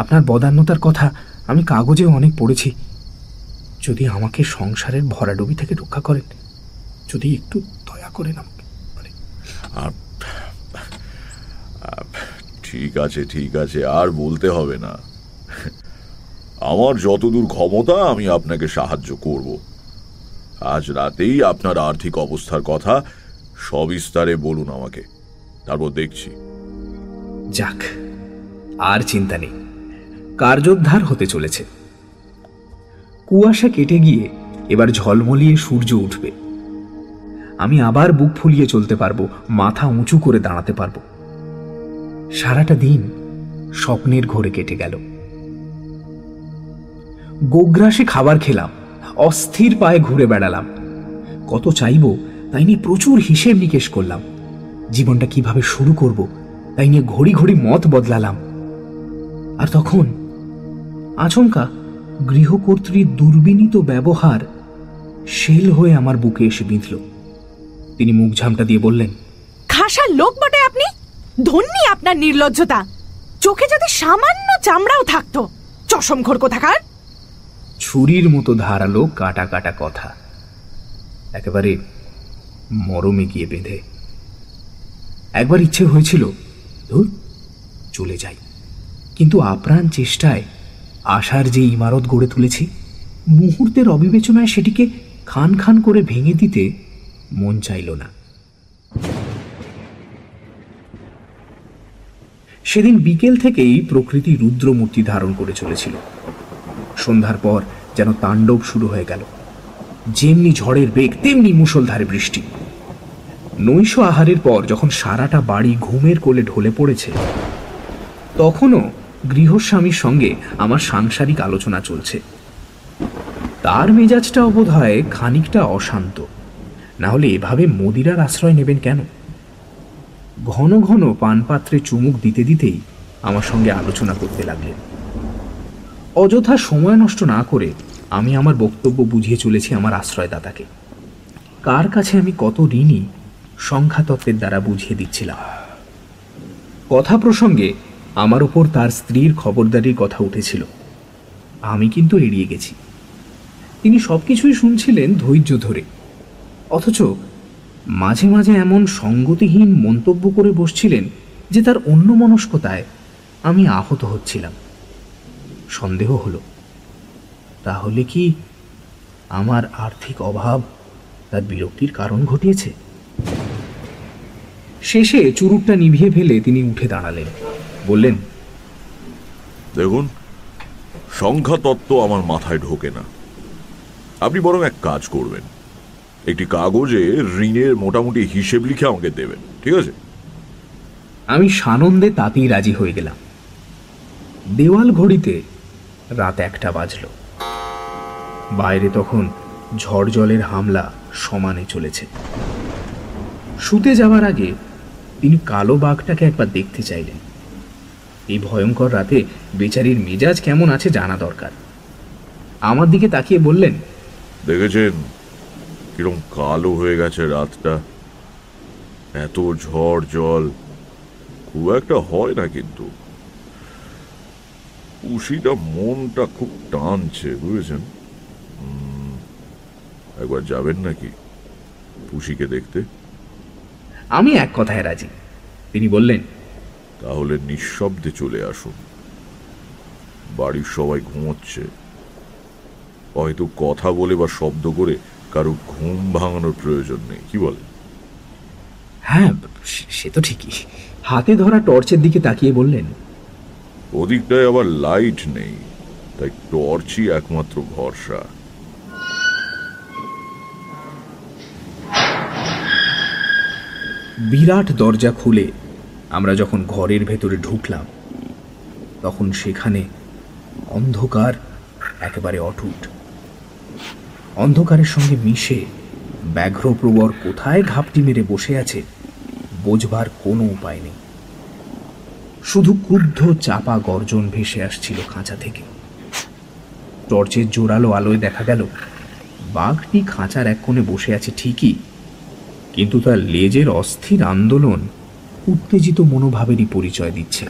আপনার বদান্যতার কথা আমি কাগজেও অনেক পড়েছি। যদি আমাকে সংসারের ভরাডুবি থেকে রক্ষা করেন যদি একটু দয়া করেন আমাকে ঠিক আছে ঠিক আছে, আর বলতে হবে না। আমার যতদূর ক্ষমতা, আমি আপনাকে সাহায্য করব। আজ রাতেই আপনার আর্থিক অবস্থার কথা সবিস্তারে বলুন আমাকে। তারপর দেখছি। যাক, আর চিন্তা নেই। কার্যোদ্ধার হতে চলেছে। কুয়াশা কেটে গিয়ে এবার ঝলমলিয়ে সূর্য উঠবে। আমি আবার বুক ফুলিয়ে চলতে পারব, মাথা উঁচু করে দাঁড়াতে পারব। সারাটা দিন স্বপ্নের ঘোরে কেটে গেল। গোগ্রাসে খাবার খেলাম, অস্থির পায়ে ঘুরে বেড়ালাম। কত চাইব, তাই নিয়ে প্রচুর হিসেব নিকেশ করলাম। জীবনটা কীভাবে শুরু করব, তাই নিয়ে ঘড়ি ঘড়ি মত বদলালাম। আর তখন আচমকা গৃহকর্ত্রীর দুর্বিনীত ব্যবহার শেল হয়ে আমার বুকে এসে বিঁধল। তিনি মুখ ঝামটা দিয়ে বললেন খাসার লোক বটে আপনি? ধন্যি আপনার নির্লজ্জতা। চোখে যদি সামান্য চামড়াও থাকতো। চশম ঘোর কোথাকার? ছুরির মতো ধারালো কাটা কাটা কথা। একেবারে মরমে গিয়ে বেঁধে। একবার ইচ্ছে হয়েছিল ধুর চলে যাই। কিন্তু আপ্রাণ চেষ্টায় আশার যে ইমারত গড়ে তুলেছি মুহূর্তের অবিবেচনায় সেটিকে খান খান করে ভেঙে দিতে মন চাইল না। সেদিন বিকেল থেকেই প্রকৃতি রুদ্রমূর্তি ধারণ করে চলেছিল। সন্ধ্যার পর যেন তাণ্ডব শুরু হয়ে গেল। যেমনি ঝড়ের বেগ, তেমনি মুষলধারে বৃষ্টি। নৈশ আহারের পর যখন সারাটা বাড়ি ঘুমের কোলে ঢলে পড়েছে, তখনও গৃহস্বামীর সঙ্গে আমার সাংসারিক আলোচনা চলছে। তার মেজাজটাও বোধ হয় খানিকটা অশান্ত। না হলে এভাবে মদিরার আশ্রয় নেবেন কেন? ঘন ঘন পানপাত্রে চুমুক দিতে দিতেই আমার সঙ্গে আলোচনা করতে লাগলেন। অযথা সময় নষ্ট না করে আমি আমার বক্তব্য বুঝিয়ে চলেছি আমার আশ্রয়দাতাকে। কার কাছে আমি কত ঋণী সংখ্যাতত্ত্বের দ্বারা বুঝিয়ে দিচ্ছিলাম। কথা প্রসঙ্গে আমার উপর তার স্ত্রীর খবরদারির কথা উঠেছিল। আমি কিন্তু এড়িয়ে গেছি। তিনি সবকিছুই শুনছিলেন ধৈর্য ধরে। অথচ মাঝে মাঝে এমন সঙ্গতিহীন মন্তব্য করে বসছিলেন যে তার অন্য মনস্কতায় আমি আহত হচ্ছিলাম। সন্দেহ হলো, তাহলে কি আমার আর্থিক অভাব তার বিরক্তির কারণ ঘটিয়েছে? শেষে চুরুটটা নিভিয়ে ফেলে তিনি উঠে দাঁড়ালেন, বললেন, দেখুন সংখ্যা তত্ত্ব আমার মাথায় ঢোকে না। আপনি বরং এক কাজ করবেন। একটি কাগজে ঋণের মোটামুটি হিসেব লিখে আমাকে দেবেন ঠিক আছে? আমি সানন্দে তাতেই রাজি হয়ে গেলাম। দেওয়াল ঘড়িতে রাত একটা বাজল। বাইরে তখন ঝড় জলের হামলা সমানে চলেছে। শুতে যাওয়ার আগে তিনি কালো বাঘটাকে একবার দেখতে চাইলেন। এই ভয়ঙ্কর রাতে বেচারির মেজাজ কেমন আছে জানা দরকার। আমার দিকে তাকিয়ে বললেন দেখেছেন? কিরম কালো হয়ে গেছে রাতটা। এত ঝড় জল খুব একটা হয় না কিন্তু। উশিটা মনটা খুব টানছে বুঝেছেন? একবার যাবেন নাকি পুষিকে দেখতে? আমি এক কথায় রাজি। তিনি বললেন তাহলে নিঃশব্দে চলে আসুন। বাড়ির সবাই ঘুমোচ্ছে। হয়তো কথা বলে বা শব্দ করে কারও ঘুম ভাঙানোর প্রয়োজন নেই কি বলে? হ্যাঁ সে- তো ঠিকই। হাতে ধরা টর্চের দিকে তাকিয়ে বললেন ওদিকটায় আবার লাইট নেই তাই টর্চই একমাত্র ভরসা। বিরাট দরজা খুলে আমরা যখন ঘরের ভেতরে ঢুকলাম তখন সেখানে অন্ধকার একেবারে অটুট। অন্ধকারের সঙ্গে মিশে ব্যাঘ্রপ্রবর কোথায় ঘাপটি মেরে বসে আছে, বোঝবার কোনো উপায় নেই। শুধু ক্রুদ্ধ চাপা গর্জন ভেসে আসছিল খাঁচা থেকে। টর্চের জোরালো আলোয় দেখা গেল, বাঘটি খাঁচার এক কোণে বসে আছে ঠিকই, কিন্তু তার লেজের অস্থির আন্দোলন উত্তেজিত মনোভাবেরই পরিচয় দিচ্ছে।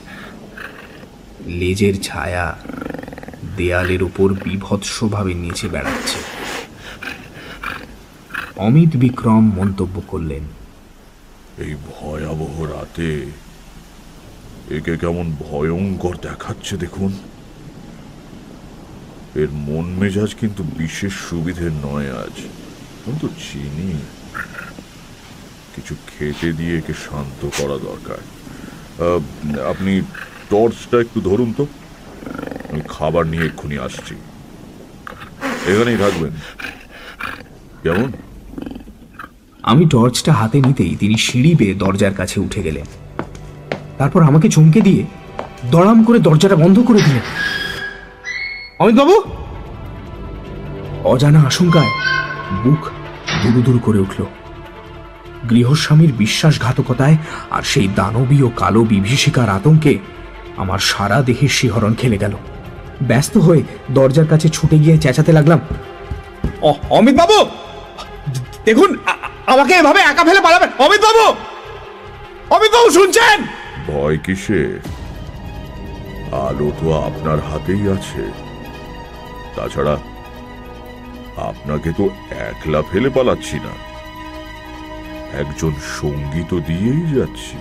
লেজের ছায়া দেয়ালের উপর বিভৎসভাবে নিচে বেড়াচ্ছে। অমিত বিক্রম মন্তব্য করলেন, এই ভয়াবহ রাতে একে কেমন ভয়ঙ্কর দেখাচ্ছে দেখুন। এর মন মেজাজ কিন্তু বিশেষ সুবিধের নয় আজ। আমি তো চিনি। কিছু খেতে দিয়ে একে শান্ত করা দরকার। আপনি টর্চটা একটু ধরুন তো। আমি খাবার নিয়ে এক্ষুনি আসছি। এখানেই থাকবেন। কেমন? আমি টর্চটা হাতে নিতেই তিনি সিঁড়ি বেয়ে দরজার কাছে উঠে গেলেন। তারপর আমাকে চমকে দিয়ে দড়াম করে দরজাটা বন্ধ করে দিলেন। অমিতবাবু! অজানা আশঙ্কায় বুক দুরুদুরু করে উঠল। গৃহস্বামীর বিশ্বাসঘাতকতায় আর সেই দানবীয় কালো বিভীষিকার আতঙ্কে আমার সারা দেহের শিহরণ খেলে গেল। ব্যস্ত হয়ে দরজার কাছে ছুটে গিয়ে চেঁচাতে লাগলাম অমিত বাবু দেখুন আমাকে এভাবে একা ফেলে পালাবেন? অমিত বাবু অমিত বাবু শুনছেন? ভয় কিসে? আলো তো আপনার হাতেই আছে। তাছাড়া আপনাকে তো একলা ফেলে পালাচ্ছি না। একজন সঙ্গী তো দিয়েই যাচ্ছি।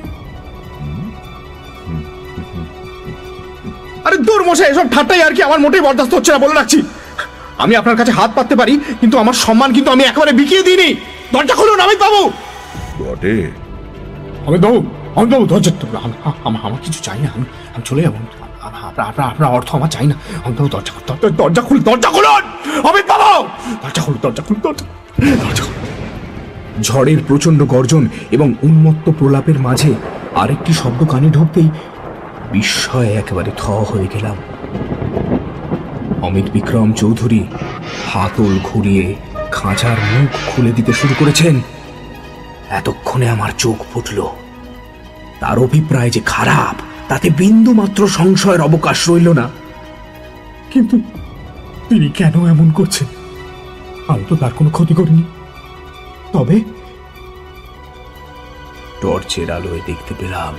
আরে দূর মশাই এসব ঠাট্টাই আর কি আমার মোটেই বরদাস্ত হচ্ছে না বলে রাখছি। আমি আপনার কাছে হাত পাততে পারি কিন্তু আমার সম্মান কিন্তু আমি একেবারে বিকিয়ে দিইনি। দরজা খুলুন অমিত বাবু। বটে। অমিত বাবু অমিত বাবু দরজা আমার আমার কিছু চাই না আমি আমি চলে যাব। আপনার আপনার অর্থ আমার চাই না। অমিত বাবু দরজা দরজা খুলুন দরজা খুলুন। অমিত বাবু দরজা খুলুন দরজা খুলুন দরজা দরজা ঝড়ের প্রচণ্ড গর্জন এবং উন্মত্ত প্রলাপের মাঝে আরেকটি শব্দ কানে ঢুকতেই বিস্ময়ে একেবারে থ হয়ে গেলাম। অমিত বিক্রম চৌধুরী হাতল ঘুরিয়ে খাঁচার মুখ খুলে দিতে শুরু করেছেন। এতক্ষণে আমার চোখ ফুটল। তার অভিপ্রায় যে খারাপ, তাতে বিন্দু মাত্র সংশয়ের অবকাশ রইল না। কিন্তু তিনি কেন এমন করছেন? আমি তো তার কোনো ক্ষতি করিনি। তবে টর্চের আলোয় দেখতে পেলাম,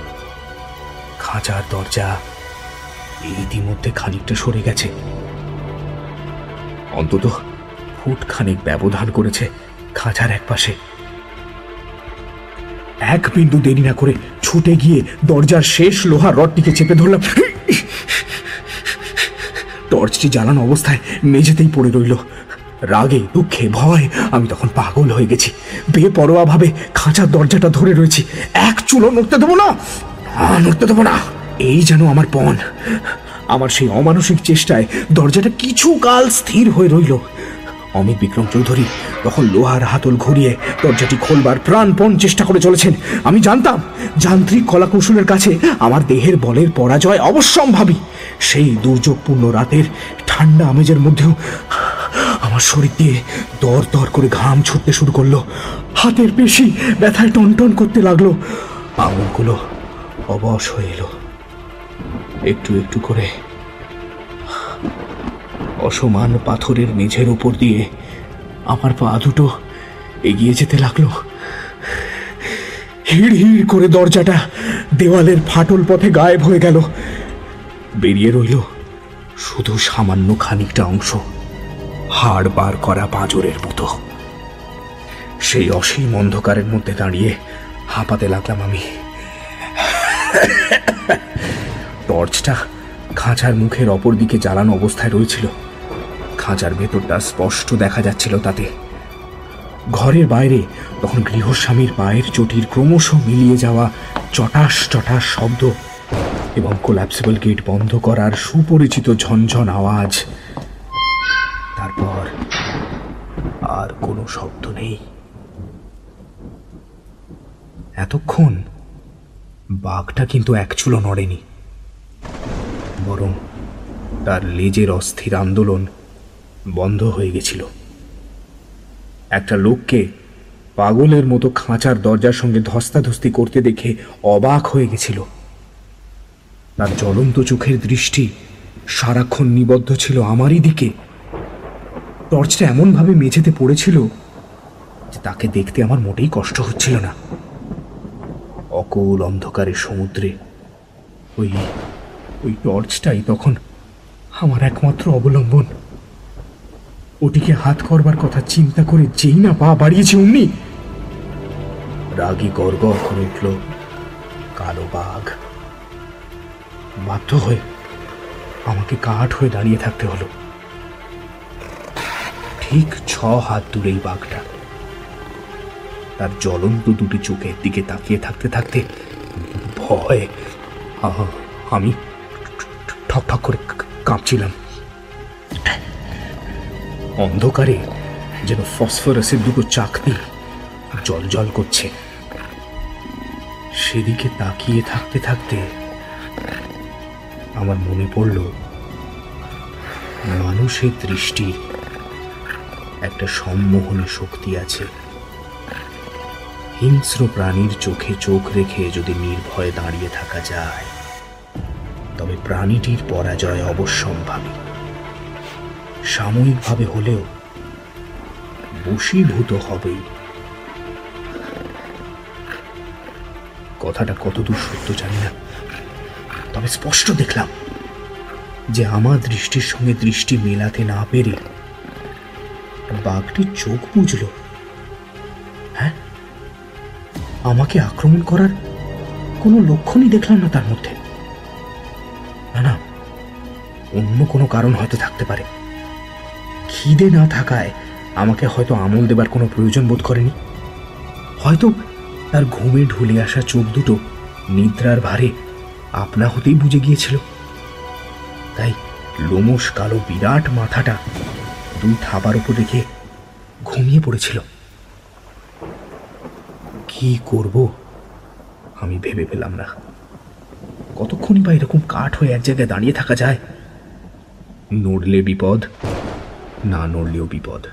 খাঁচার দরজা ইতিমধ্যে খানিকটা সরে গেছে। অন্তত ফুট খানিক ব্যবধান করেছে খাঁচার এক পাশে এক বিন্দু দেরি না করে ছুটে গিয়ে দরজার শেষ লোহার রডটিকে চেপে ধরলাম। টর্চটি জ্বালানো অবস্থায় মেঝেতেই পড়ে রইল। রাগে, দুঃখে, ভয় আমি তখন পাগল হয়ে গেছি। বেপরোয়া ভাবে খাঁচার দরজাটা ধরে রয়েছি। এক চুলো নড়তে দেবো না? নড়তে দেবো না। এই যেন আমার পণ। আমার সেই অমানসিক চেষ্টায় দরজাটা কিছু কাল স্থির হয়ে রইল। অমিত বিক্রম চৌধুরী তখন লোহার হাতল ঘুরিয়ে দরজাটি খোলবার প্রাণপণ চেষ্টা করে চলেছেন। আমি জানতাম, যান্ত্রিক কলাকৌশলের কাছে আমার দেহের বলের পরাজয় অবশ্যম্ভাবী। সেই দুর্যোগপূর্ণ রাতের ঠান্ডা আমেজের মধ্যেও আমার শরীর দিয়ে দর দর করে ঘাম ছুটতে শুরু করল। হাতের পেশি ব্যথায় টনটন করতে লাগল। আঙুলগুলো অবশ হয়ে এলো। একটু একটু করে অসমান পাথরের মেঝের উপর দিয়ে আমার পা দুটো এগিয়ে যেতে লাগল। হিড় হিড় করে দরজাটা দেওয়ালের ফাটল পথে গায়েব হয়ে গেল। বেরিয়ে রইল শুধু সামান্য খানিকটা অংশ, হাড় বার করা পাঁজরের মতো। সেই অসীম অন্ধকারের মধ্যে দাঁড়িয়ে হাঁপাতে লাগলাম আমি। টর্চটা খাঁচার মুখের অপর দিকে জ্বালানো অবস্থায় রয়েছিল। খাঁচার ভেতরটা স্পষ্ট দেখা যাচ্ছিল তাতে। ঘরের বাইরে তখন গৃহস্বামীর পায়ের চটির ক্রমশ মিলিয়ে যাওয়া চটাস চটাস শব্দ এবং কোল্যাপসিবল গেট বন্ধ করার সুপরিচিত ঝনঝন আওয়াজ। তারপর আর কোনো শব্দ নেই। এতক্ষণ বাঘটা কিন্তু এক চুলো নড়েনি, বরং তার লেজের অস্থির আন্দোলন বন্ধ হয়ে গেছিল। একটা লোককে পাগলের মতো খাঁচার দরজার সঙ্গে ধস্তাধস্তি করতে দেখে অবাক হয়ে গেছিল। তার জ্বলন্ত চোখের দৃষ্টি সারাক্ষণ নিবদ্ধ ছিল আমারই দিকে। টর্চটা এমনভাবে মেঝেতে পড়েছিল যে তাকে দেখতে আমার মোটেই কষ্ট হচ্ছিল না। অকুল অন্ধকারের সমুদ্রে ওই ওই টর্চটাই তখন আমার একমাত্র অবলম্বন। ওটিকে হাত করবার কথা চিন্তা করে যেই না পা বাড়িয়েছে অমনি, রাগী গর্গ করে উঠল কালো বাঘ। বাধ্য হয়ে আমাকে কাঠ হয়ে দাঁড়িয়ে থাকতে হলো। ঠিক ছ হাত দূরেই বাঘটা। তার জ্বলন্ত দুটি চোখের দিকে তাকিয়ে থাকতে থাকতে ভয় আমি ঠক ঠক করে কাঁপছিলাম। অন্ধকারে যেন ফসফরাসের দুটো চাকতি জল জল করছে। সেদিকে তাকিয়ে থাকতে থাকতে আমার মনে পড়ল, মানুষের দৃষ্টি একটা সম্মোহনী শক্তি আছে। হিংস্র প্রাণীর চোখে চোখ রেখে যদি নির্ভয়ে দাঁড়িয়ে থাকা যায়, তবে প্রাণীটির পরাজয় অবশ্যম্ভাবী। সাময়িকভাবে হলেও বশীভূত হবেই কথাটা কতদূর সত্য জানি না, তবে স্পষ্ট দেখলাম যে আমার দৃষ্টির সঙ্গে দৃষ্টি মেলাতে না পেরে বাঘটি চোখ বুঝল হ্যাঁ আমাকে আক্রমণ করার কোনো লক্ষণই দেখলাম না তার মধ্যে। না না, অন্য কোনো কারণ হয়তো থাকতে পারে। খিদে না থাকায় আমাকে হয়তো আমল দেবার কোনো প্রয়োজন বোধ করেনি। হয়তো তার ঘুমে ঢুলে আসা চোখ দুটো নিদ্রার ভারে আপনা হতেই বুঝে গিয়েছিল। তাই লোমস কালো বিরাট মাথাটা দুই থাবার উপর রেখে ঘুমিয়ে পড়েছিল। কি করব আমি ভেবে পেলাম না। কতক্ষণই বা এরকম কাঠ হয়ে এক জায়গায় দাঁড়িয়ে থাকা যায়? নড়লে বিপদ না নড়লেও বিপদ।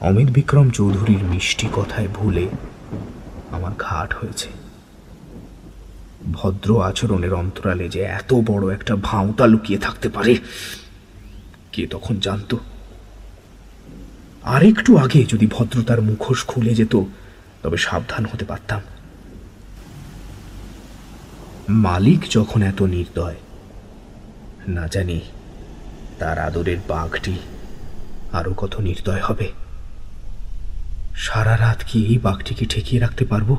অমিত বিক্রম চৌধুরীর মিষ্টি কথায় ভুলে আমার ঘাট হয়েছে। ভদ্র আচরণের অন্তরালে যে এত বড় একটা ভাঁওতা লুকিয়ে থাকতে পারে, কে তখন জানতো? আরেকটু আগে যদি ভদ্রতার মুখোশ খুলে যেত, তবে সাবধান হতে পারতাম। মালিক যখন এত নির্দয়, না জানি তার আদরের বাঘটি আরও কত নির্দয় হবে? সারা রাত কি এই বাঘটিকে ঠেকিয়ে রাখতে পারব?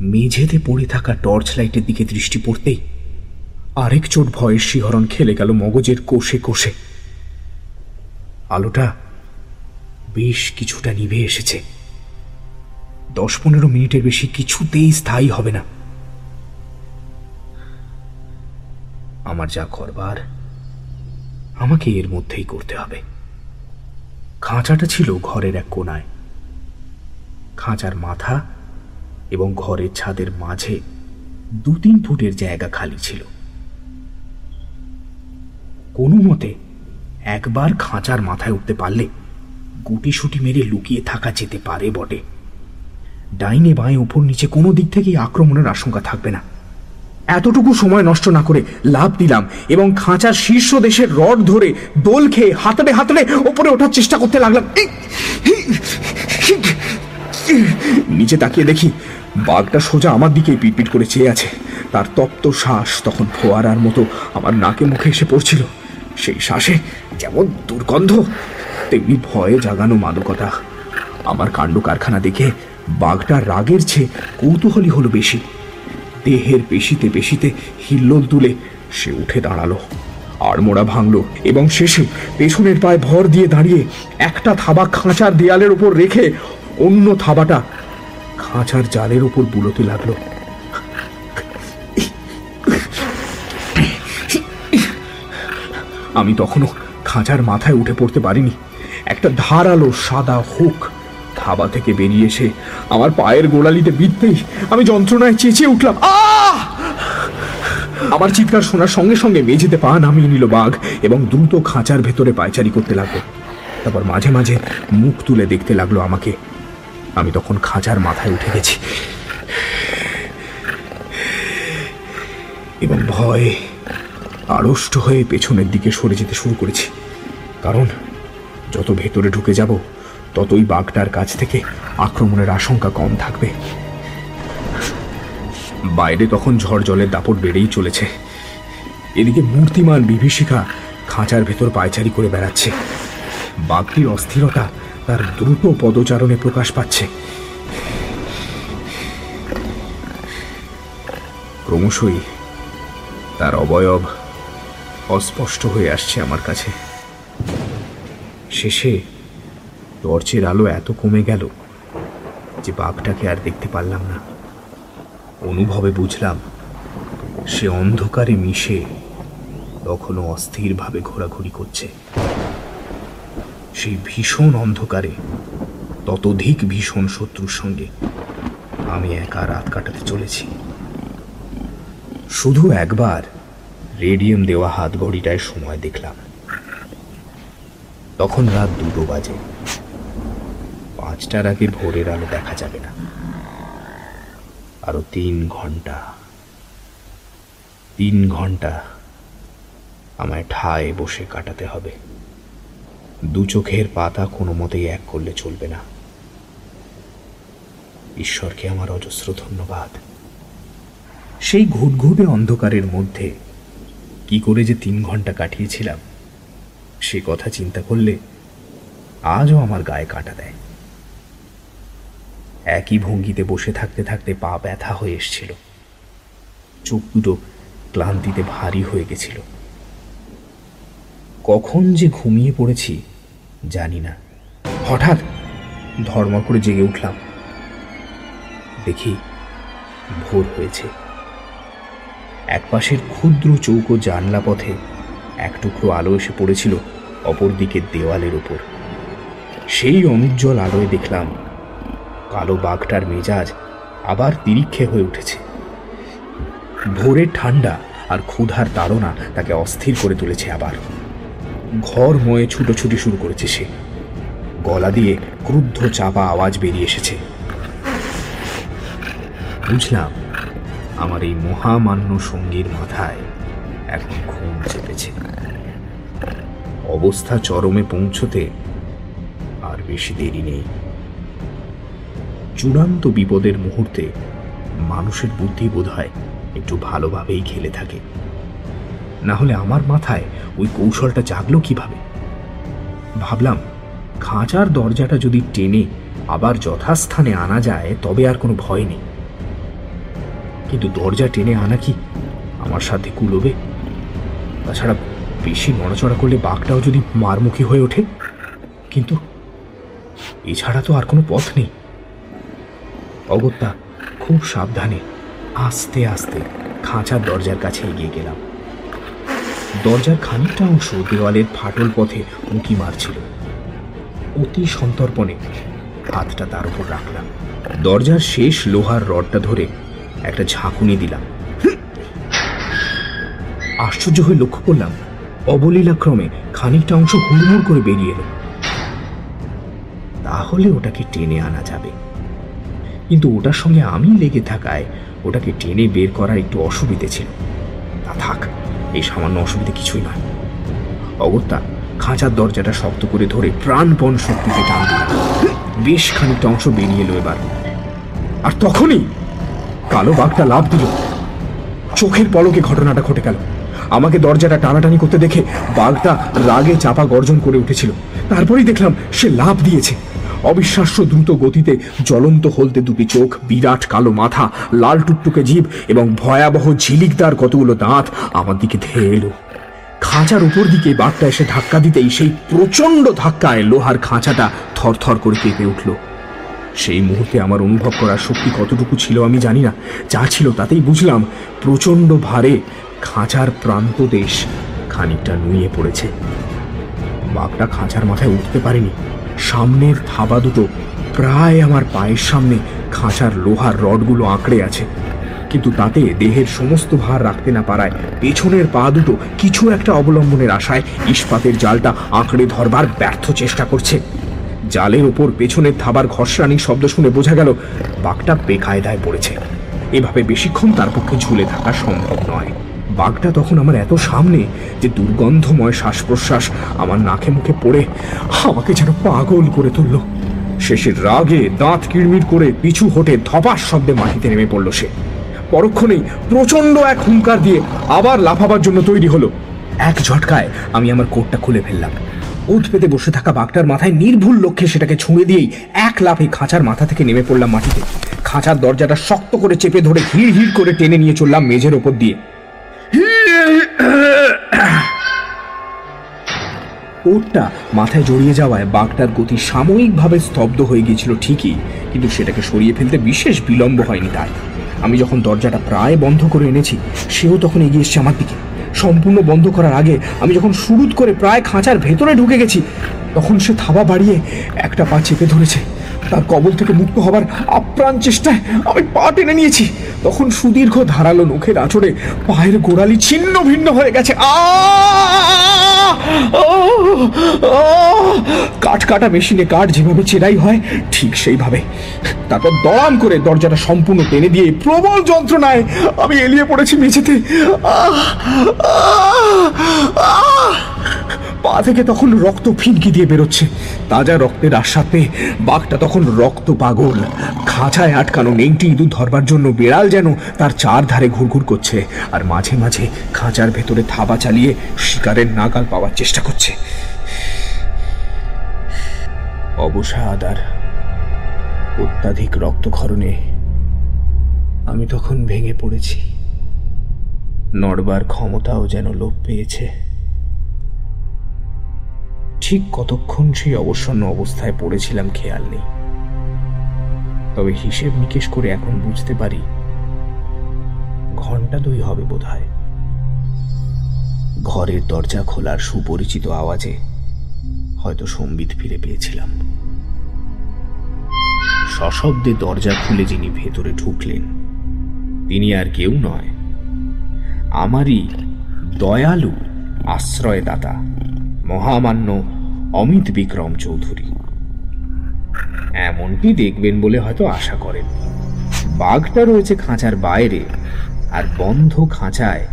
মেঝেতে পড়ে থাকা টর্চ লাইটের দিকে দৃষ্টি পড়তেই আরেক চোট ভয়ের শিহরণ খেলে গেল মগজের কোষে কোষে। আলোটা বেশ কিছুটা নিভে এসেছে। দশ পনেরো মিনিটের বেশি কিছুতেই স্থায়ী হবে না। আমার যা করবার আমাকে এর মধ্যেই করতে হবে। খাঁচাটা ছিল ঘরের এক কোনায়। খাঁচার মাথা এবং ঘরের ছাদের মাঝে দু তিন ফুটের জায়গা খালি ছিল। কোনো মতে একবার খাঁচার মাথায় উঠতে পারলে গুটিসুটি মেরে লুকিয়ে থাকা যেতে পারে বটে। ডাইনে বাঁয়ে উপর নিচে কোনো দিক থেকেই আক্রমণের আশঙ্কা থাকবে না। এতটুকু সময় নষ্ট না করে লাভ দিলাম এবং খাঁচার শীর্ষ দেশের রড ধরে দোল খেয়ে হাতড়ে হাতড়ে ওপরে ওঠার চেষ্টা করতে লাগলাম। নিচে তাকিয়ে দেখি বাঘটা সোজা আমার দিকেই পিটপিট করে চেয়ে আছে। তার তপ্ত শ্বাস তখন ফোয়ারার মতো আমার নাকে মুখে এসে পড়ছিল। সেই শ্বাসে যেমন দুর্গন্ধ, তেমনি ভয়ে জাগানো মাদকতা। আমার কাণ্ড কারখানা দেখে বাঘটা রাগের চেয়ে কৌতূহলী হলো বেশি। দেহের পেশিতে পেশিতে হিল্লোল তুলে সে উঠে দাঁড়াল। আড়মোড়া ভাঙল এবং শেষে পেছনের পায়ে ভর দিয়ে দাঁড়িয়ে একটা থাবা খাঁচার দেয়ালের উপর রেখে অন্য থাবাটা খাঁচার জালের উপর বুলোতে লাগল। আমি তখনও খাঁচার মাথায় উঠে পড়তে পারিনি। একটা ধারালো সাদা হুক থাবা থেকে বেরিয়ে এসে আমার পায়ের গোড়ালিতে বিধতেই আমি যন্ত্রণায় চেঁচিয়ে উঠলাম। আমার চিৎকার শোনার সঙ্গে সঙ্গে মেঝেতে পা নামিয়ে নিল বাঘ এবং দ্রুত খাঁচার ভেতরে পায়চারি করতে লাগল। তারপর মাঝে মাঝে মুখ তুলে দেখতে লাগল আমাকে। আমি তখন খাঁচার মাথায় উঠে গেছি। এবং ভয়ে আড়ষ্ট হয়ে পেছনের দিকে সরে যেতে শুরু করেছি। কারণ যত ভেতরে ঢুকে যাব ততই বাঘটার কাছ থেকে আক্রমণের আশঙ্কা কম থাকবে। বাইরে তখন ঝড় জলের দাপট বেড়েই চলেছে। এদিকে মূর্তিমান বিভীষিকা খাঁচার ভেতর পায়চারি করে বেড়াচ্ছে। বাঘটির অস্থিরতা তার দ্রুত পদচারণে প্রকাশ পাচ্ছে। ক্রমশই তার অবয়ব অস্পষ্ট হয়ে আসছে আমার কাছে। শেষে টর্চের আলো এত কমে গেল যে বাঘটাকে আর দেখতে পারলাম না। অনুভবে বুঝলাম সে অন্ধকারে মিশে তখনও অস্থিরভাবে ঘোরাঘুরি করছে। সেই ভীষণ অন্ধকারে, ততোধিক ভীষণ শত্রুর সঙ্গে আমি একা রাত কাটাতে চলেছি। শুধু একবার রেডিয়াম দেওয়া হাত ঘড়িটায় সময় দেখলাম। তখন রাত দুটো বাজে। পাঁচটার আগে ভোরের আলো দেখা যাবে না। আরও তিন ঘণ্টা। তিন ঘণ্টা আমায় ঠায় বসে কাটাতে হবে। দু চোখের পাতা কোনো মতেই এক করলে চলবে না। ঈশ্বরকে আমার অজস্র ধন্যবাদ। সেই ঘুটঘুটে অন্ধকারের মধ্যে কি করে যে তিন ঘণ্টা কাটিয়েছিলাম, সে কথা চিন্তা করলে আজও আমার গায়ে কাটা দেয়। একই ভঙ্গিতে বসে থাকতে থাকতে পা ব্যথা হয়ে এসছিল। চোখ দুটো ক্লান্তিতে ভারী হয়ে গেছিল। কখন যে ঘুমিয়ে পড়েছি, জানি না। হঠাৎ ধর্ম করে জেগে উঠলাম। দেখি ভোর হয়েছে। একপাশের ক্ষুদ্র চৌকো জানলা পথে এক টুকরো আলো এসে পড়েছিল অপর দিকের দেওয়ালের উপর। সেই অনুজ্জ্বল আলোয় দেখলাম কালো বাঘটার মেজাজ আবার তিরিক্ষে হয়ে উঠেছে। ভোরের ঠান্ডা আর ক্ষুধার তাড়না তাকে অস্থির করে তুলেছে আবার। ঘর ময়ে ছুটোছুটি শুরু করেছে সে। গলা দিয়ে ক্রুদ্ধ চাপা আওয়াজ বেরিয়ে এসেছে। বুঝলাম, আমার এই মহামান্য সঙ্গীর মাথায় এখন ঘুম চেপেছে। অবস্থা চরমে পৌঁছতে আর বেশি দেরি নেই। চূড়ান্ত বিপদের মুহূর্তে মানুষের বুদ্ধি বোধ হয় একটু ভালোভাবেই খেলে থাকে। না হলে আমার মাথায় ওই কৌশলটা জাগলো কীভাবে? ভাবলাম, খাঁচার দরজাটা যদি টেনে আবার যথাস্থানে আনা যায়, তবে আর কোনো ভয় নেই। কিন্তু দরজা টেনে আনা কি আমার সাথে কুলোবে? তাছাড়া বেশি নড়াচড়া করলে বাঘটাও যদি মারমুখী হয়ে ওঠে? কিন্তু এছাড়া তো আর কোনো পথ নেই। অগত্যা খুব সাবধানে আস্তে আস্তে খাঁচার দরজার কাছে এগিয়ে গেলাম। দরজার খানিকটা অংশ দেওয়ালের ফাটল পথে উঁকি মারছিল। অতি সন্তর্পণে হাতটা তার উপর রাখলাম। দরজার শেষ লোহার রডটা ধরে একটা ঝাঁকুনি দিলাম। আশ্চর্য হয়ে লক্ষ্য করলাম, অবলীলাক্রমে খানিকটা অংশ হুড়মুড় করে বেরিয়ে এলো। তাহলে ওটাকে টেনে আনা যাবে। কিন্তু ওটার সঙ্গে আমি লেগে থাকায় ওটাকে টেনে বের করার একটু অসুবিধে ছিল। তা থাক, এই সামান্য অসুবিধে কিছুই নয়। অগত্যা, খাঁচার দরজাটা শক্ত করে ধরে প্রাণপণ শক্তিতে টান দিলাম। বেশ খানিকটা অংশ বেরিয়ে এলো এবার। আর তখনই কালো বাঘটা লাভ দিল। চোখের পলকে ঘটনাটা ঘটে গেল। আমাকে দরজাটা টানাটানি করতে দেখে বাঘটা রাগে চাপা গর্জন করে উঠেছিল। তারপরেই দেখলাম সে লাভ দিয়েছে। অবিশ্বাস্য দ্রুত গতিতে জ্বলন্ত হলতে দুটি চোখ, বিরাট কালো মাথা, লাল টুকটুকে জীব এবং ভয়াবহ ঝিলিকদার কতগুলো দাঁত আমার দিকে ধেয়ে এলো। খাঁচার উপর দিকে বাঘটা এসে ধাক্কা দিতেই সেই প্রচণ্ড ধাক্কায় লোহার খাঁচাটা থরথর করে কেঁপে উঠল। সেই মুহূর্তে আমার অনুভব করার শক্তি কতটুকু ছিল আমি জানি না। যা ছিল তাতেই বুঝলাম প্রচণ্ড ভারে খাঁচার প্রান্ত দেশ খানিকটা নুয়ে পড়েছে। বাঘটা খাঁচার মাথায় উঠতে পারেনি। সামনের থাবা দুটো প্রায় আমার পায়ের সামনে খাঁচার লোহার রডগুলো আঁকড়ে আছে। কিন্তু তাতে দেহের সমস্ত ভার রাখতে না পারায় পেছনের পা দুটো কিছু একটা অবলম্বনের আশায় ইস্পাতের জালটা আঁকড়ে ধরবার ব্যর্থ চেষ্টা করছে। জালের ওপর পেছনের থাবার ঘর্ষানির শব্দ শুনে বোঝা গেল, বাঘটা বেকায়দায় পড়েছে। এভাবে বেশিক্ষণ তার পক্ষে ঝুলে থাকা সম্ভব নয়। বাঘটা তখন আমার এত সামনে যে দুর্গন্ধময় শ্বাস প্রশ্বাস আমার নাকে মুখে পড়ে, আমাকে যেন পাগল করে তুলল। শেষের রাগে দাঁত কিড়মিড় করে পিছু হটে ধপাস শব্দে মাটিতে নেমে পড়ল সে। পরক্ষণেই প্রচণ্ড এক হুঙ্কার দিয়ে আবার লাফাবার জন্য তৈরি হলো। এক ঝটকায় আমি আমার কোটটা খুলে ফেললাম। ওত পেতে বসে থাকা বাঘটার মাথায় নির্ভুল লক্ষ্যে সেটাকে ছুঁড়ে দিয়েই এক লাফে খাঁচার মাথা থেকে নেমে পড়লাম মাটিতে। খাঁচার দরজাটা শক্ত করে চেপে ধরে হিড় হিড় করে টেনে নিয়ে চললাম মেঝের ওপর দিয়ে। কোটটা মাথায় জড়িয়ে যাওয়ায় বাঘটার গতি সাময়িকভাবে স্তব্ধ হয়ে গিয়েছিল ঠিকই, কিন্তু সেটাকে সরিয়ে ফেলতে বিশেষ বিলম্ব হয়নি তাই। আমি যখন দরজাটা প্রায় বন্ধ করে এনেছি, সেও তখন এগিয়ে এসছে আমার দিকে। সম্পূর্ণ বন্ধ করার আগে আমি যখন শুরুত করে প্রায় খাঁচার ভেতরে ঢুকে গেছি, তখন সে থাবা বাড়িয়ে একটা পা চেপে ধরেছে। তার কবল থেকে মুক্ত হবার আপ্রাণ চেষ্টায় আমি পা টেনে নিয়েছি। তখন সুদীর্ঘ ধারালো নখের আঁচড়ে পায়ের গোড়ালি ছিন্ন ভিন্ন হয়ে গেছে। কাঠ কাটা মেশিনে কাঠ যেভাবে চেরাই হয়, ঠিক সেইভাবে। তারপর দড়াম করে দরজাটা সম্পূর্ণ টেনে দিয়ে প্রবল যন্ত্রণায় আমি এলিয়ে পড়েছি মেঝেতে! আহ! পা থেকে তখন রক্ত ফিনকি দিয়ে বেরোচ্ছে। তাজা রক্তের আশ্বাদ বাঘটা তখন রক্ত পাগল। খাঁচায় আটকানো নেংটি ইঁদুর ধরবার জন্য বেড়াল যেন তার চার ধারে ঘুরঘুর করছে আর মাঝে মাঝে খাঁচার ভেতরে থাবা চালিয়ে শিকারের নাগাল পাওয়ার চেষ্টা করছে। অবসাদ আর অত্যাধিক রক্তক্ষরণে আমি তখন ভেঙে পড়েছি। নড়বার ক্ষমতাও যেন লোপ পেয়েছে। ঠিক কতক্ষণ সেই অবসন্ন অবস্থায় পড়েছিলাম খেয়াল নেই। তবে হিসেব নিকেশ করে এখন বুঝতে পারি, ঘণ্টা দুই হবে বোধহয়। ঘরের দরজা খোলার সুপরিচিত আওয়াজে হয়তো সম্বিত ফিরে পেয়েছিলাম। সশব্দে দরজা খুলে যিনি ভেতরে ঢুকলেন, তিনি আর কেউ নয়, আমারই দয়ালু আশ্রয়দাতা, মহামান্য অমিত বিক্রম চৌধুরী। এমনটি দেখবেন বলে হয়তো আশা করেন। বাঘটা রয়েছে খাঁচার বাইরে আর বন্ধ খাঁচায়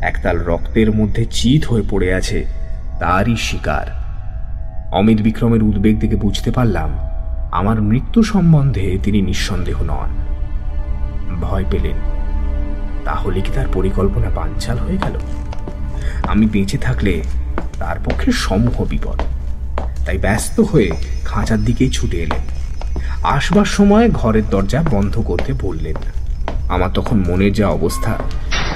একতাল রক্তের মধ্যে চিত হয়ে পড়ে আছে তারই শিকার। অমিত বিক্রমের উদ্বেগ দেখে বুঝতে পারলাম আমার মৃত্যু সম্বন্ধে তিনি নিঃসন্দেহ নন। ভয় পেলেন। তাহলে কি তার পরিকল্পনা বানচাল হয়ে গেল? আমি বেঁচে থাকলে তার পক্ষে সমূহ বিপদ তাই ব্যস্ত হয়ে খাঁচার দিকেই ছুটে এলেন। আসবার সময় ঘরের দরজা বন্ধ করতে বললেন, আমার তখন মনের যা অবস্থা,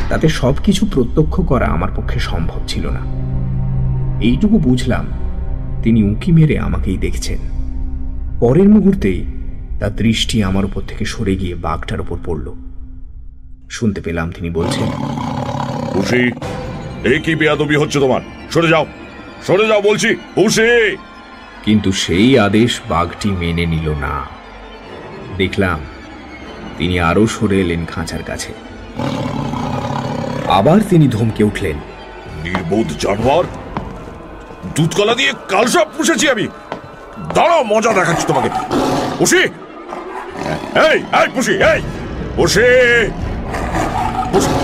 তাতে সব কিছু প্রত্যক্ষ করা আমার পক্ষে সম্ভব ছিল না। এইটুকু বুঝলাম, তিনি উঁকি মেরে আমাকেই দেখছেন। পরের মুহূর্তেই তার দৃষ্টি আমার উপর থেকে সরে গিয়ে বাঘটার উপর পড়ল। শুনতে পেলাম তিনি বলছেন খুশি এই কি বেয়াদবি হচ্ছে তোমার? সরে যাও সরে যাও বলছি খুশি কিন্তু সেই আদেশ বাঘটি মেনে নিল না। দেখলাম তিনি আরও সরে এলেন খাঁচার কাছে। আবার তিনি ধমকে উঠলেন, নির্বোধ জানোয়ার, দুধকলা দিয়ে কালসাপ পুষেছি আমি। দাঁড়াও, মজা দেখাচ্ছি তোমাকে। পুষি! এই এই পুষি এই! পুষি!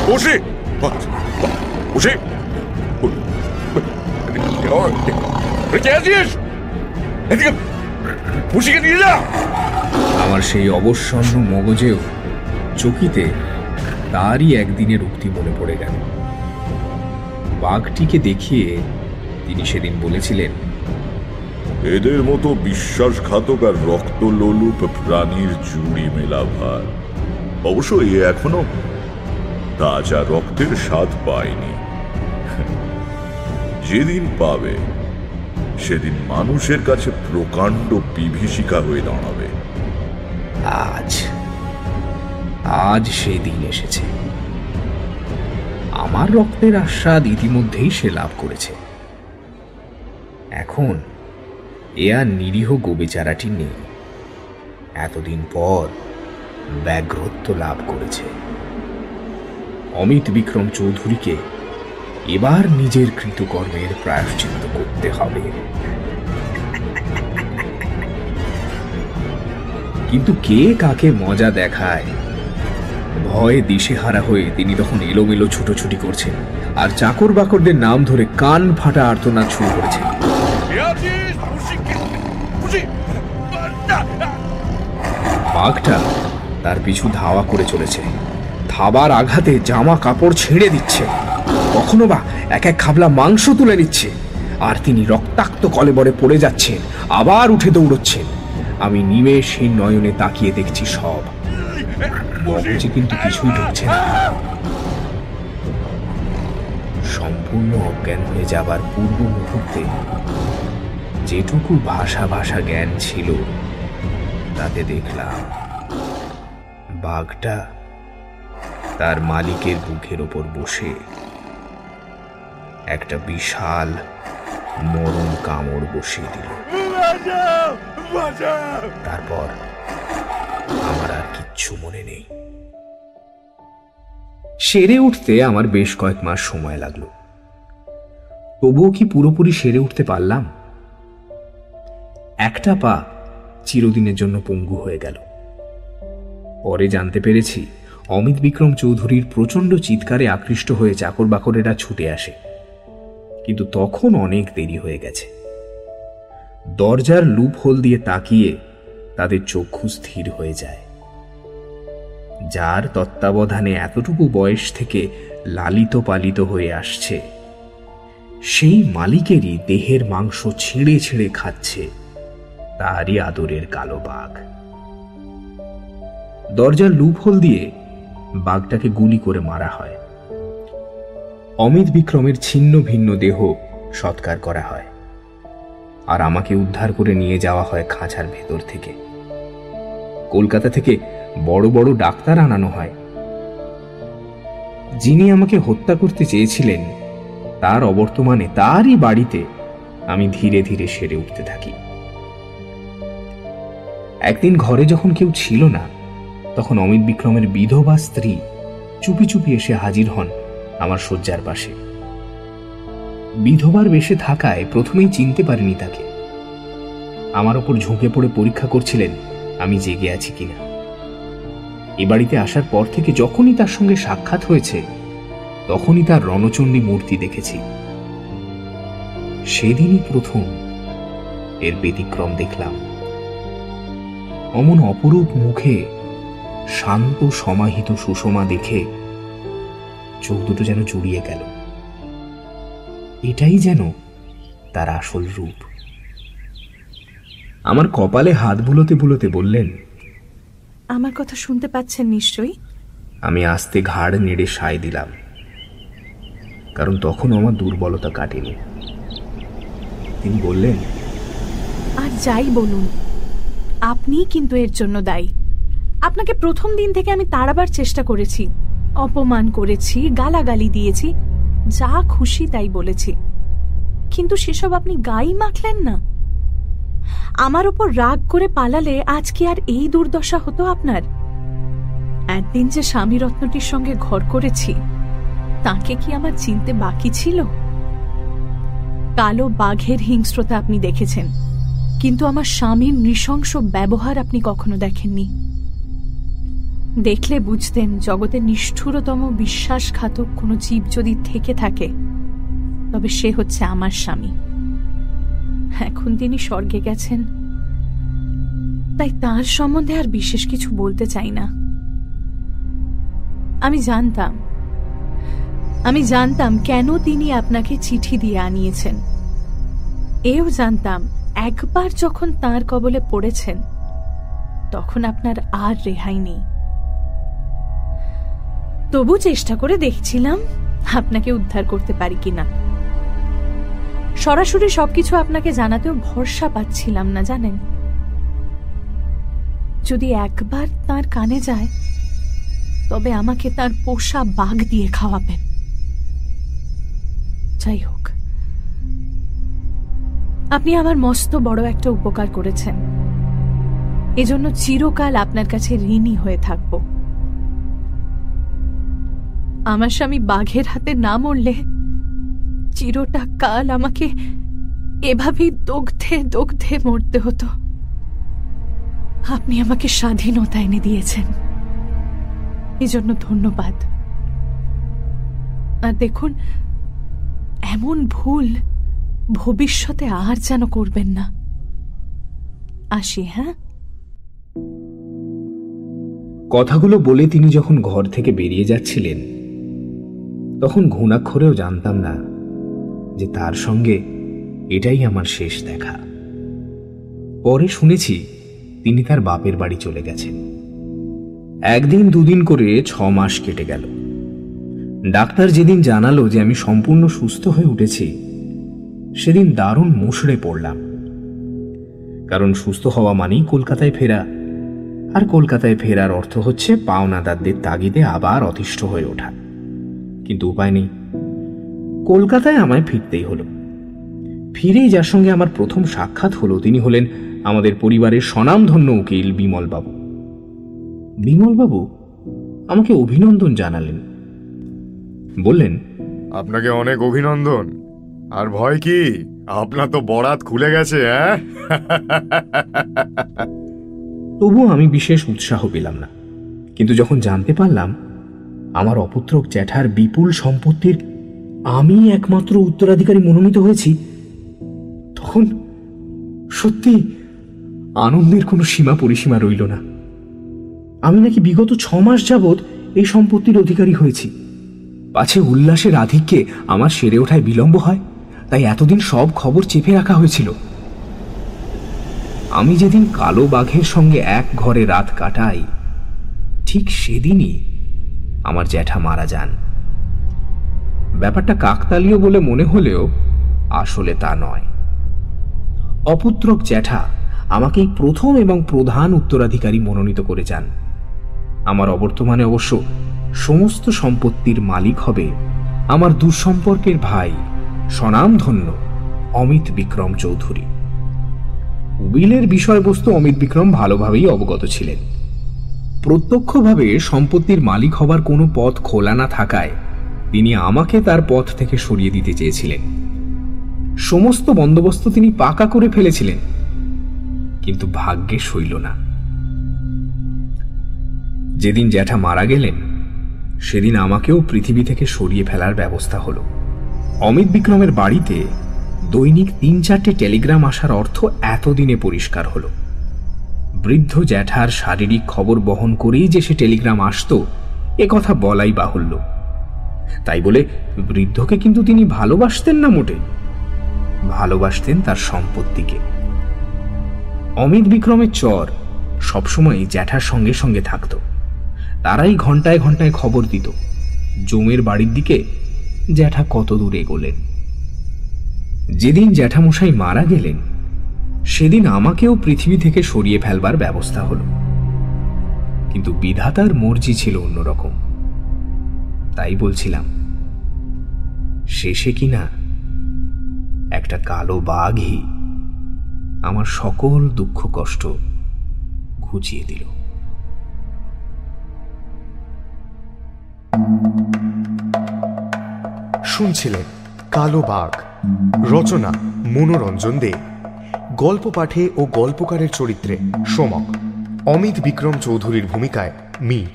পুষি! পুষি! কে আছিস? এদিকে নিয়ে যা। আমার সেই অবসন্ন মগজেও চকিতে তারই একদিনের উক্তি মনে পড়ে গেল। বাঘটিকে দেখিয়ে তিনি সেদিন বলেছিলেন এদের মতো বিশ্বাসঘাতক আর রক্ত লোলুপ প্রাণীর জুড়ি মেলা ভার। অবশ্য এ এখনও তাজা রক্তের স্বাদ পায়নি। যেদিন পাবে সেদিন মানুষের কাছে প্রকাণ্ড বিভীষিকা হয়ে দাঁড়াবে। আজ আজ সেই দিন এসেছে। আমার রক্তের আস্বাদ ইতিমধ্যেই সে লাভ করেছে। এখন এ আর নিরীহ গোবেচারাটি নেই। এতদিন পর ব্যাঘ্রত্ব লাভ করেছে। অমিত বিক্রম চৌধুরীকে এবার নিজের কৃতকর্মের প্রায়শ্চিত্ত করতে হবে। কিন্তু কে কাকে মজা দেখায়? ভয়ে দিশেহারা হয়ে তিনি তখন এলোমেলো ছুটোছুটি করছেন আর চাকর বাকরদের নাম ধরে কান ফাটা আর্তনাদ শুরু করেছেন। বাঘটা তার পিছু ধাওয়া করে চলেছে। থাবার আঘাতে জামা কাপড় ছেড়ে দিচ্ছে। কখনো বা এক এক খাবলা মাংস তুলে নিচ্ছে। আর তিনি রক্তাক্ত কলেবরে পড়ে যাচ্ছেন, আবার উঠে দৌড়চ্ছেন। আমি নিমেষহীন নয়নে তাকিয়ে দেখছি সব। কিন্তু কিছুই ঢুকছে না। সম্পূর্ণ অজ্ঞান হয়ে যাবার পূর্ব মুহূর্তে যেটুকু ভাষা ভাষা জ্ঞান ছিল, তাতে দেখলাম বাঘটা তার মালিকের বুকের ওপর বসে একটা বিশাল মরণ কামড় বসিয়ে দিল। তারপর আমার আর কিচ্ছু মনে নেই। সেরে উঠতে আমার বেশ কয়েক মাস সময় লাগল। তবুও কি পুরোপুরি সেরে উঠতে পারলাম? একটা পা চিরদিনের জন্য পঙ্গু হয়ে গেল। পরে জানতে পেরেছি, অমিত বিক্রম চৌধুরীর প্রচণ্ড চিৎকারে আকৃষ্ট হয়ে চাকর বাকরেরা ছুটে আসে। কিন্তু তখন অনেক দেরি হয়ে গেছে। দরজার লুপ হোল দিয়ে তাকিয়ে তাদের চক্ষু স্থির হয়ে যায়। যার তত্ত্বাবধানে এতটুকু বয়স থেকে লালিত পালিত হয়ে আসছে, সেই মালিকেরই দেহের মাংস ছিঁড়ে ছিঁড়ে খাচ্ছে তারই আদরের কালো বাঘ। দরজার লুপহোল দিয়ে বাঘটাকে গুলি করে মারা হয়। অমিত বিক্রমের ছিন্ন ভিন্ন দেহ সৎকার করা হয়। আর আমাকে উদ্ধার করে নিয়ে যাওয়া হয় খাঁচার ভেতর থেকে। কলকাতা থেকে বড় বড় ডাক্তার আনানো হয়। যিনি আমাকে হত্যা করতে চেয়েছিলেন, তার অবর্তমানে তারই বাড়িতে আমি ধীরে ধীরে সেরে উঠতে থাকি। একদিন ঘরে যখন কেউ ছিল না, তখন অমিত বিক্রমের বিধবা স্ত্রী চুপি চুপি এসে হাজির হন। আমার শয্যার পাশে। বিধবার বেশে থাকায় প্রথমেই চিনতে পারিনি তাকে। আমার ওপর ঝুঁকে পড়ে পরীক্ষা করছিলেন, আমি জেগে আছি কিনা। এ বাড়িতে আসার পর থেকে যখনই তার সঙ্গে সাক্ষাৎ হয়েছে, তখনই তার রণচণ্ডী মূর্তি দেখেছি। সেদিনই প্রথম এর ব্যতিক্রম দেখলাম। অমন অপরূপ মুখে শান্ত সমাহিত সুষমা দেখে চোখ দুটো যেন জুড়িয়ে গেল। এটাই যেন তার আসল রূপ। আমার কপালে হাত বুলোতে বুলোতে বললেন আমার কথা শুনতে পাচ্ছেন নিশ্চয়ই? আমি আস্তে ঘাড় নেড়ে সায় দিলাম কারণ তখন আমার দুর্বলতা কাটেনি। তিনি বললেন আর যাই বলুন আপনি কিন্তু এর জন্য দায়ী। আপনাকে প্রথম দিন থেকে আমি তাড়াবার চেষ্টা করেছি। অপমান করেছি, গালাগালি দিয়েছি, যা খুশি তাই বলেছি। কিন্তু সেসব আপনি গাই মাখলেন না। আমার উপর রাগ করে পালালে আজ কি আর এই দুর্দশা হতো আপনার? একদিন যে স্বামী রত্নটির সঙ্গে ঘর করেছি, তাকে কি আমার চিনতে বাকি ছিল? কালো বাঘের হিংস্রতা আপনি দেখেছেন, কিন্তু আমার স্বামীর নৃশংস ব্যবহার আপনি কখনো দেখেননি। দেখলে বুঝতেন জগতের নিষ্ঠুরতম বিশ্বাসঘাতক কোনো জীব যদি থেকে থাকে, তবে সে হচ্ছে আমার স্বামী। এখন তিনি স্বর্গে গেছেন। তাই তার সম্বন্ধে আর বিশেষ কিছু বলতে চাই না। আমি জানতাম আমি জানতাম কেন তিনি আপনাকে চিঠি দিয়ে আনিয়েছেন। এও জানতাম, একবার যখন তার কবলে পড়েছেন, তখন আপনার আর রেহাই নেই। তবু চেষ্টা করে দেখছিলাম আপনাকে উদ্ধার করতে পারি কিনা। সরাসরি সবকিছু আপনাকে জানাতেও ভরসা পাচ্ছিলাম না, জানেন? যদি একবার তার কানে যায়, তবে আমাকে তার পোষা বাঘ দিয়ে খাওয়াবেন। যাই হোক, আপনি আমার মস্ত বড় একটা উপকার করেছেন। এজন্য চিরকাল আপনার কাছে ঋণী হয়ে থাকব। আমার স্বামী বাঘের হাতে না মরলে চিরটা কাল আমাকে এভাবেই দগ্ধে দগ্ধে মরতে হতো। আপনি আমাকে স্বাধীনতা এনে দিয়েছেন। এজন্য ধন্যবাদ। আর দেখুন, এমন ভুল ভবিষ্যতে আর যেন করবেন না। আসি হ্যাঁ? কথাগুলো বলে তিনি যখন ঘর থেকে বেরিয়ে যাচ্ছিলেন তখন ঘুণাক্ষরেও জানতাম না যে তার সঙ্গে এটাই আমার শেষ দেখা। পরে শুনেছি তিনি তার বাপের বাড়ি চলে গেছেন। একদিন দুদিন করে ছ মাস কেটে গেল। ডাক্তার যেদিন জানালো যে আমি সম্পূর্ণ সুস্থ হয়ে উঠেছি, সেদিন দারুণ মুষড়ে পড়লাম। কারণ সুস্থ হওয়া মানেই কলকাতায় ফেরা। আর কলকাতায় ফেরার অর্থ হচ্ছে পাওনাদারদের তাগিদে আবার অতিষ্ঠ হয়ে ওঠা। কিন্তু উপায় নেই। কলকাতায় আমায় ফিরতেই হলো। ফিরেই যার সঙ্গে আমার প্রথম সাক্ষাৎ হলো তিনি হলেন আমাদের পরিবারের স্বনামধন্য উকিল বিমলবাবু। বিমলবাবু আমাকে অভিনন্দন জানালেন। বললেন আপনাকে অনেক অভিনন্দন। আর ভয় কি? আপনার তো বরাত খুলে গেছে হ্যাঁ? তবুও আমি বিশেষ উৎসাহ পেলাম না। কিন্তু যখন জানতে পারলাম আমার অপুত্রক জ্যাঠার বিপুল সম্পত্তির আমি একমাত্র উত্তরাধিকারী মনোনীত হয়েছি, তখন সত্যি আনন্দের কোনো সীমা পরিসীমা রইল না। আমি নাকি বিগত ছ মাস যাবৎ এই সম্পত্তির অধিকারী হয়েছি। পাছে উল্লাসের আধিক্যে আমার সেরে ওঠায় বিলম্ব হয়, তাই এতদিন সব খবর চেপে রাখা হয়েছিল। আমি যেদিন কালো বাঘের সঙ্গে এক ঘরে রাত কাটাই, ঠিক সেদিনই আমার জ্যাঠা মারা যান। ব্যাপারটা কাকতালীয় বলে মনে হলেও আসলে তা নয়। অপুত্রক জ্যাঠা আমাকেই প্রথম এবং প্রধান উত্তরাধিকারী মনোনীত করে যান। আমার অবর্তমানে অবশ্য সমস্ত সম্পত্তির মালিক হবে আমার দুঃসম্পর্কের ভাই স্বনামধন্য অমিত বিক্রম চৌধুরী। উইলের বিষয়বস্তু অমিত বিক্রম ভালোভাবেই অবগত ছিলেন। প্রত্যক্ষভাবে সম্পত্তির মালিক হবার কোনো পথ খোলা না থাকায় তিনি আমাকে তার পথ থেকে সরিয়ে দিতে চেয়েছিলেন। সমস্ত বন্দোবস্ত তিনি পাকা করে ফেলেছিলেন, কিন্তু ভাগ্যে সইল না। যেদিন জ্যাঠা মারা গেলেন, সেদিন আমাকেও পৃথিবী থেকে সরিয়ে ফেলার ব্যবস্থা হলো। অমিত বিক্রমের বাড়িতে দৈনিক তিন চারটে টেলিগ্রাম আসার অর্থ এতদিনে পরিষ্কার হলো। বৃদ্ধ জ্যাঠার শারীরিক খবর বহন করেই যে সে টেলিগ্রাম আসতো, এ কথা বলাই বাহুল্য। তাই বলে বৃদ্ধকে কিন্তু তিনি ভালোবাসতেন না মোটে। ভালোবাসতেন তার সম্পত্তিকে। অমিত বিক্রমের চর সবসময় জ্যাঠার সঙ্গে সঙ্গে থাকত। তারাই ঘন্টায় ঘন্টায় খবর দিত। জমের বাড়ির দিকে জ্যাঠা কত দূর এগোলেন। যেদিন জ্যাঠামশাই মারা গেলেন সেদিন আমাকেও পৃথিবী থেকে সরিয়ে ফেলবার ব্যবস্থা হল। কিন্তু বিধাতার মর্জি ছিল অন্যরকম। তাই বলছিলাম, শেষে কিনা একটা কালো বাঘই আমার সকল দুঃখ কষ্ট ঘুচিয়ে দিল। শুনছিলেন কালো বাঘ, রচনা মনোরঞ্জন দে। গল্প পাঠে ও গল্পকারের চরিত্রে সোমক, অমিত বিক্রম চৌধুরীর ভূমিকায় মীর,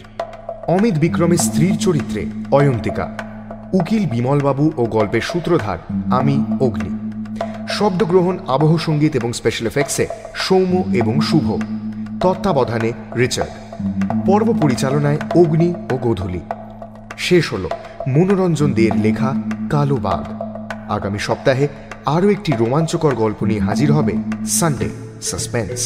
অমিত বিক্রমের স্ত্রীর চরিত্রে অয়ন্তিকা, উকিল বিমলবাবু ও গল্পের সূত্রধার আমি অগ্নি। শব্দগ্রহণ, আবহ সংগীত এবং স্পেশাল এফেক্টসে সৌম্য এবং শুভ, তত্ত্বাবধানে রিচার্ড, পর্ব পরিচালনায় অগ্নি ও গোধূলি। শেষ হল মনোরঞ্জন দের লেখা কালো বাঘ। আগামী সপ্তাহে আরও একটি রোমাঞ্চকর গল্প নিয়ে হাজির হবে সানডে সাসপেন্স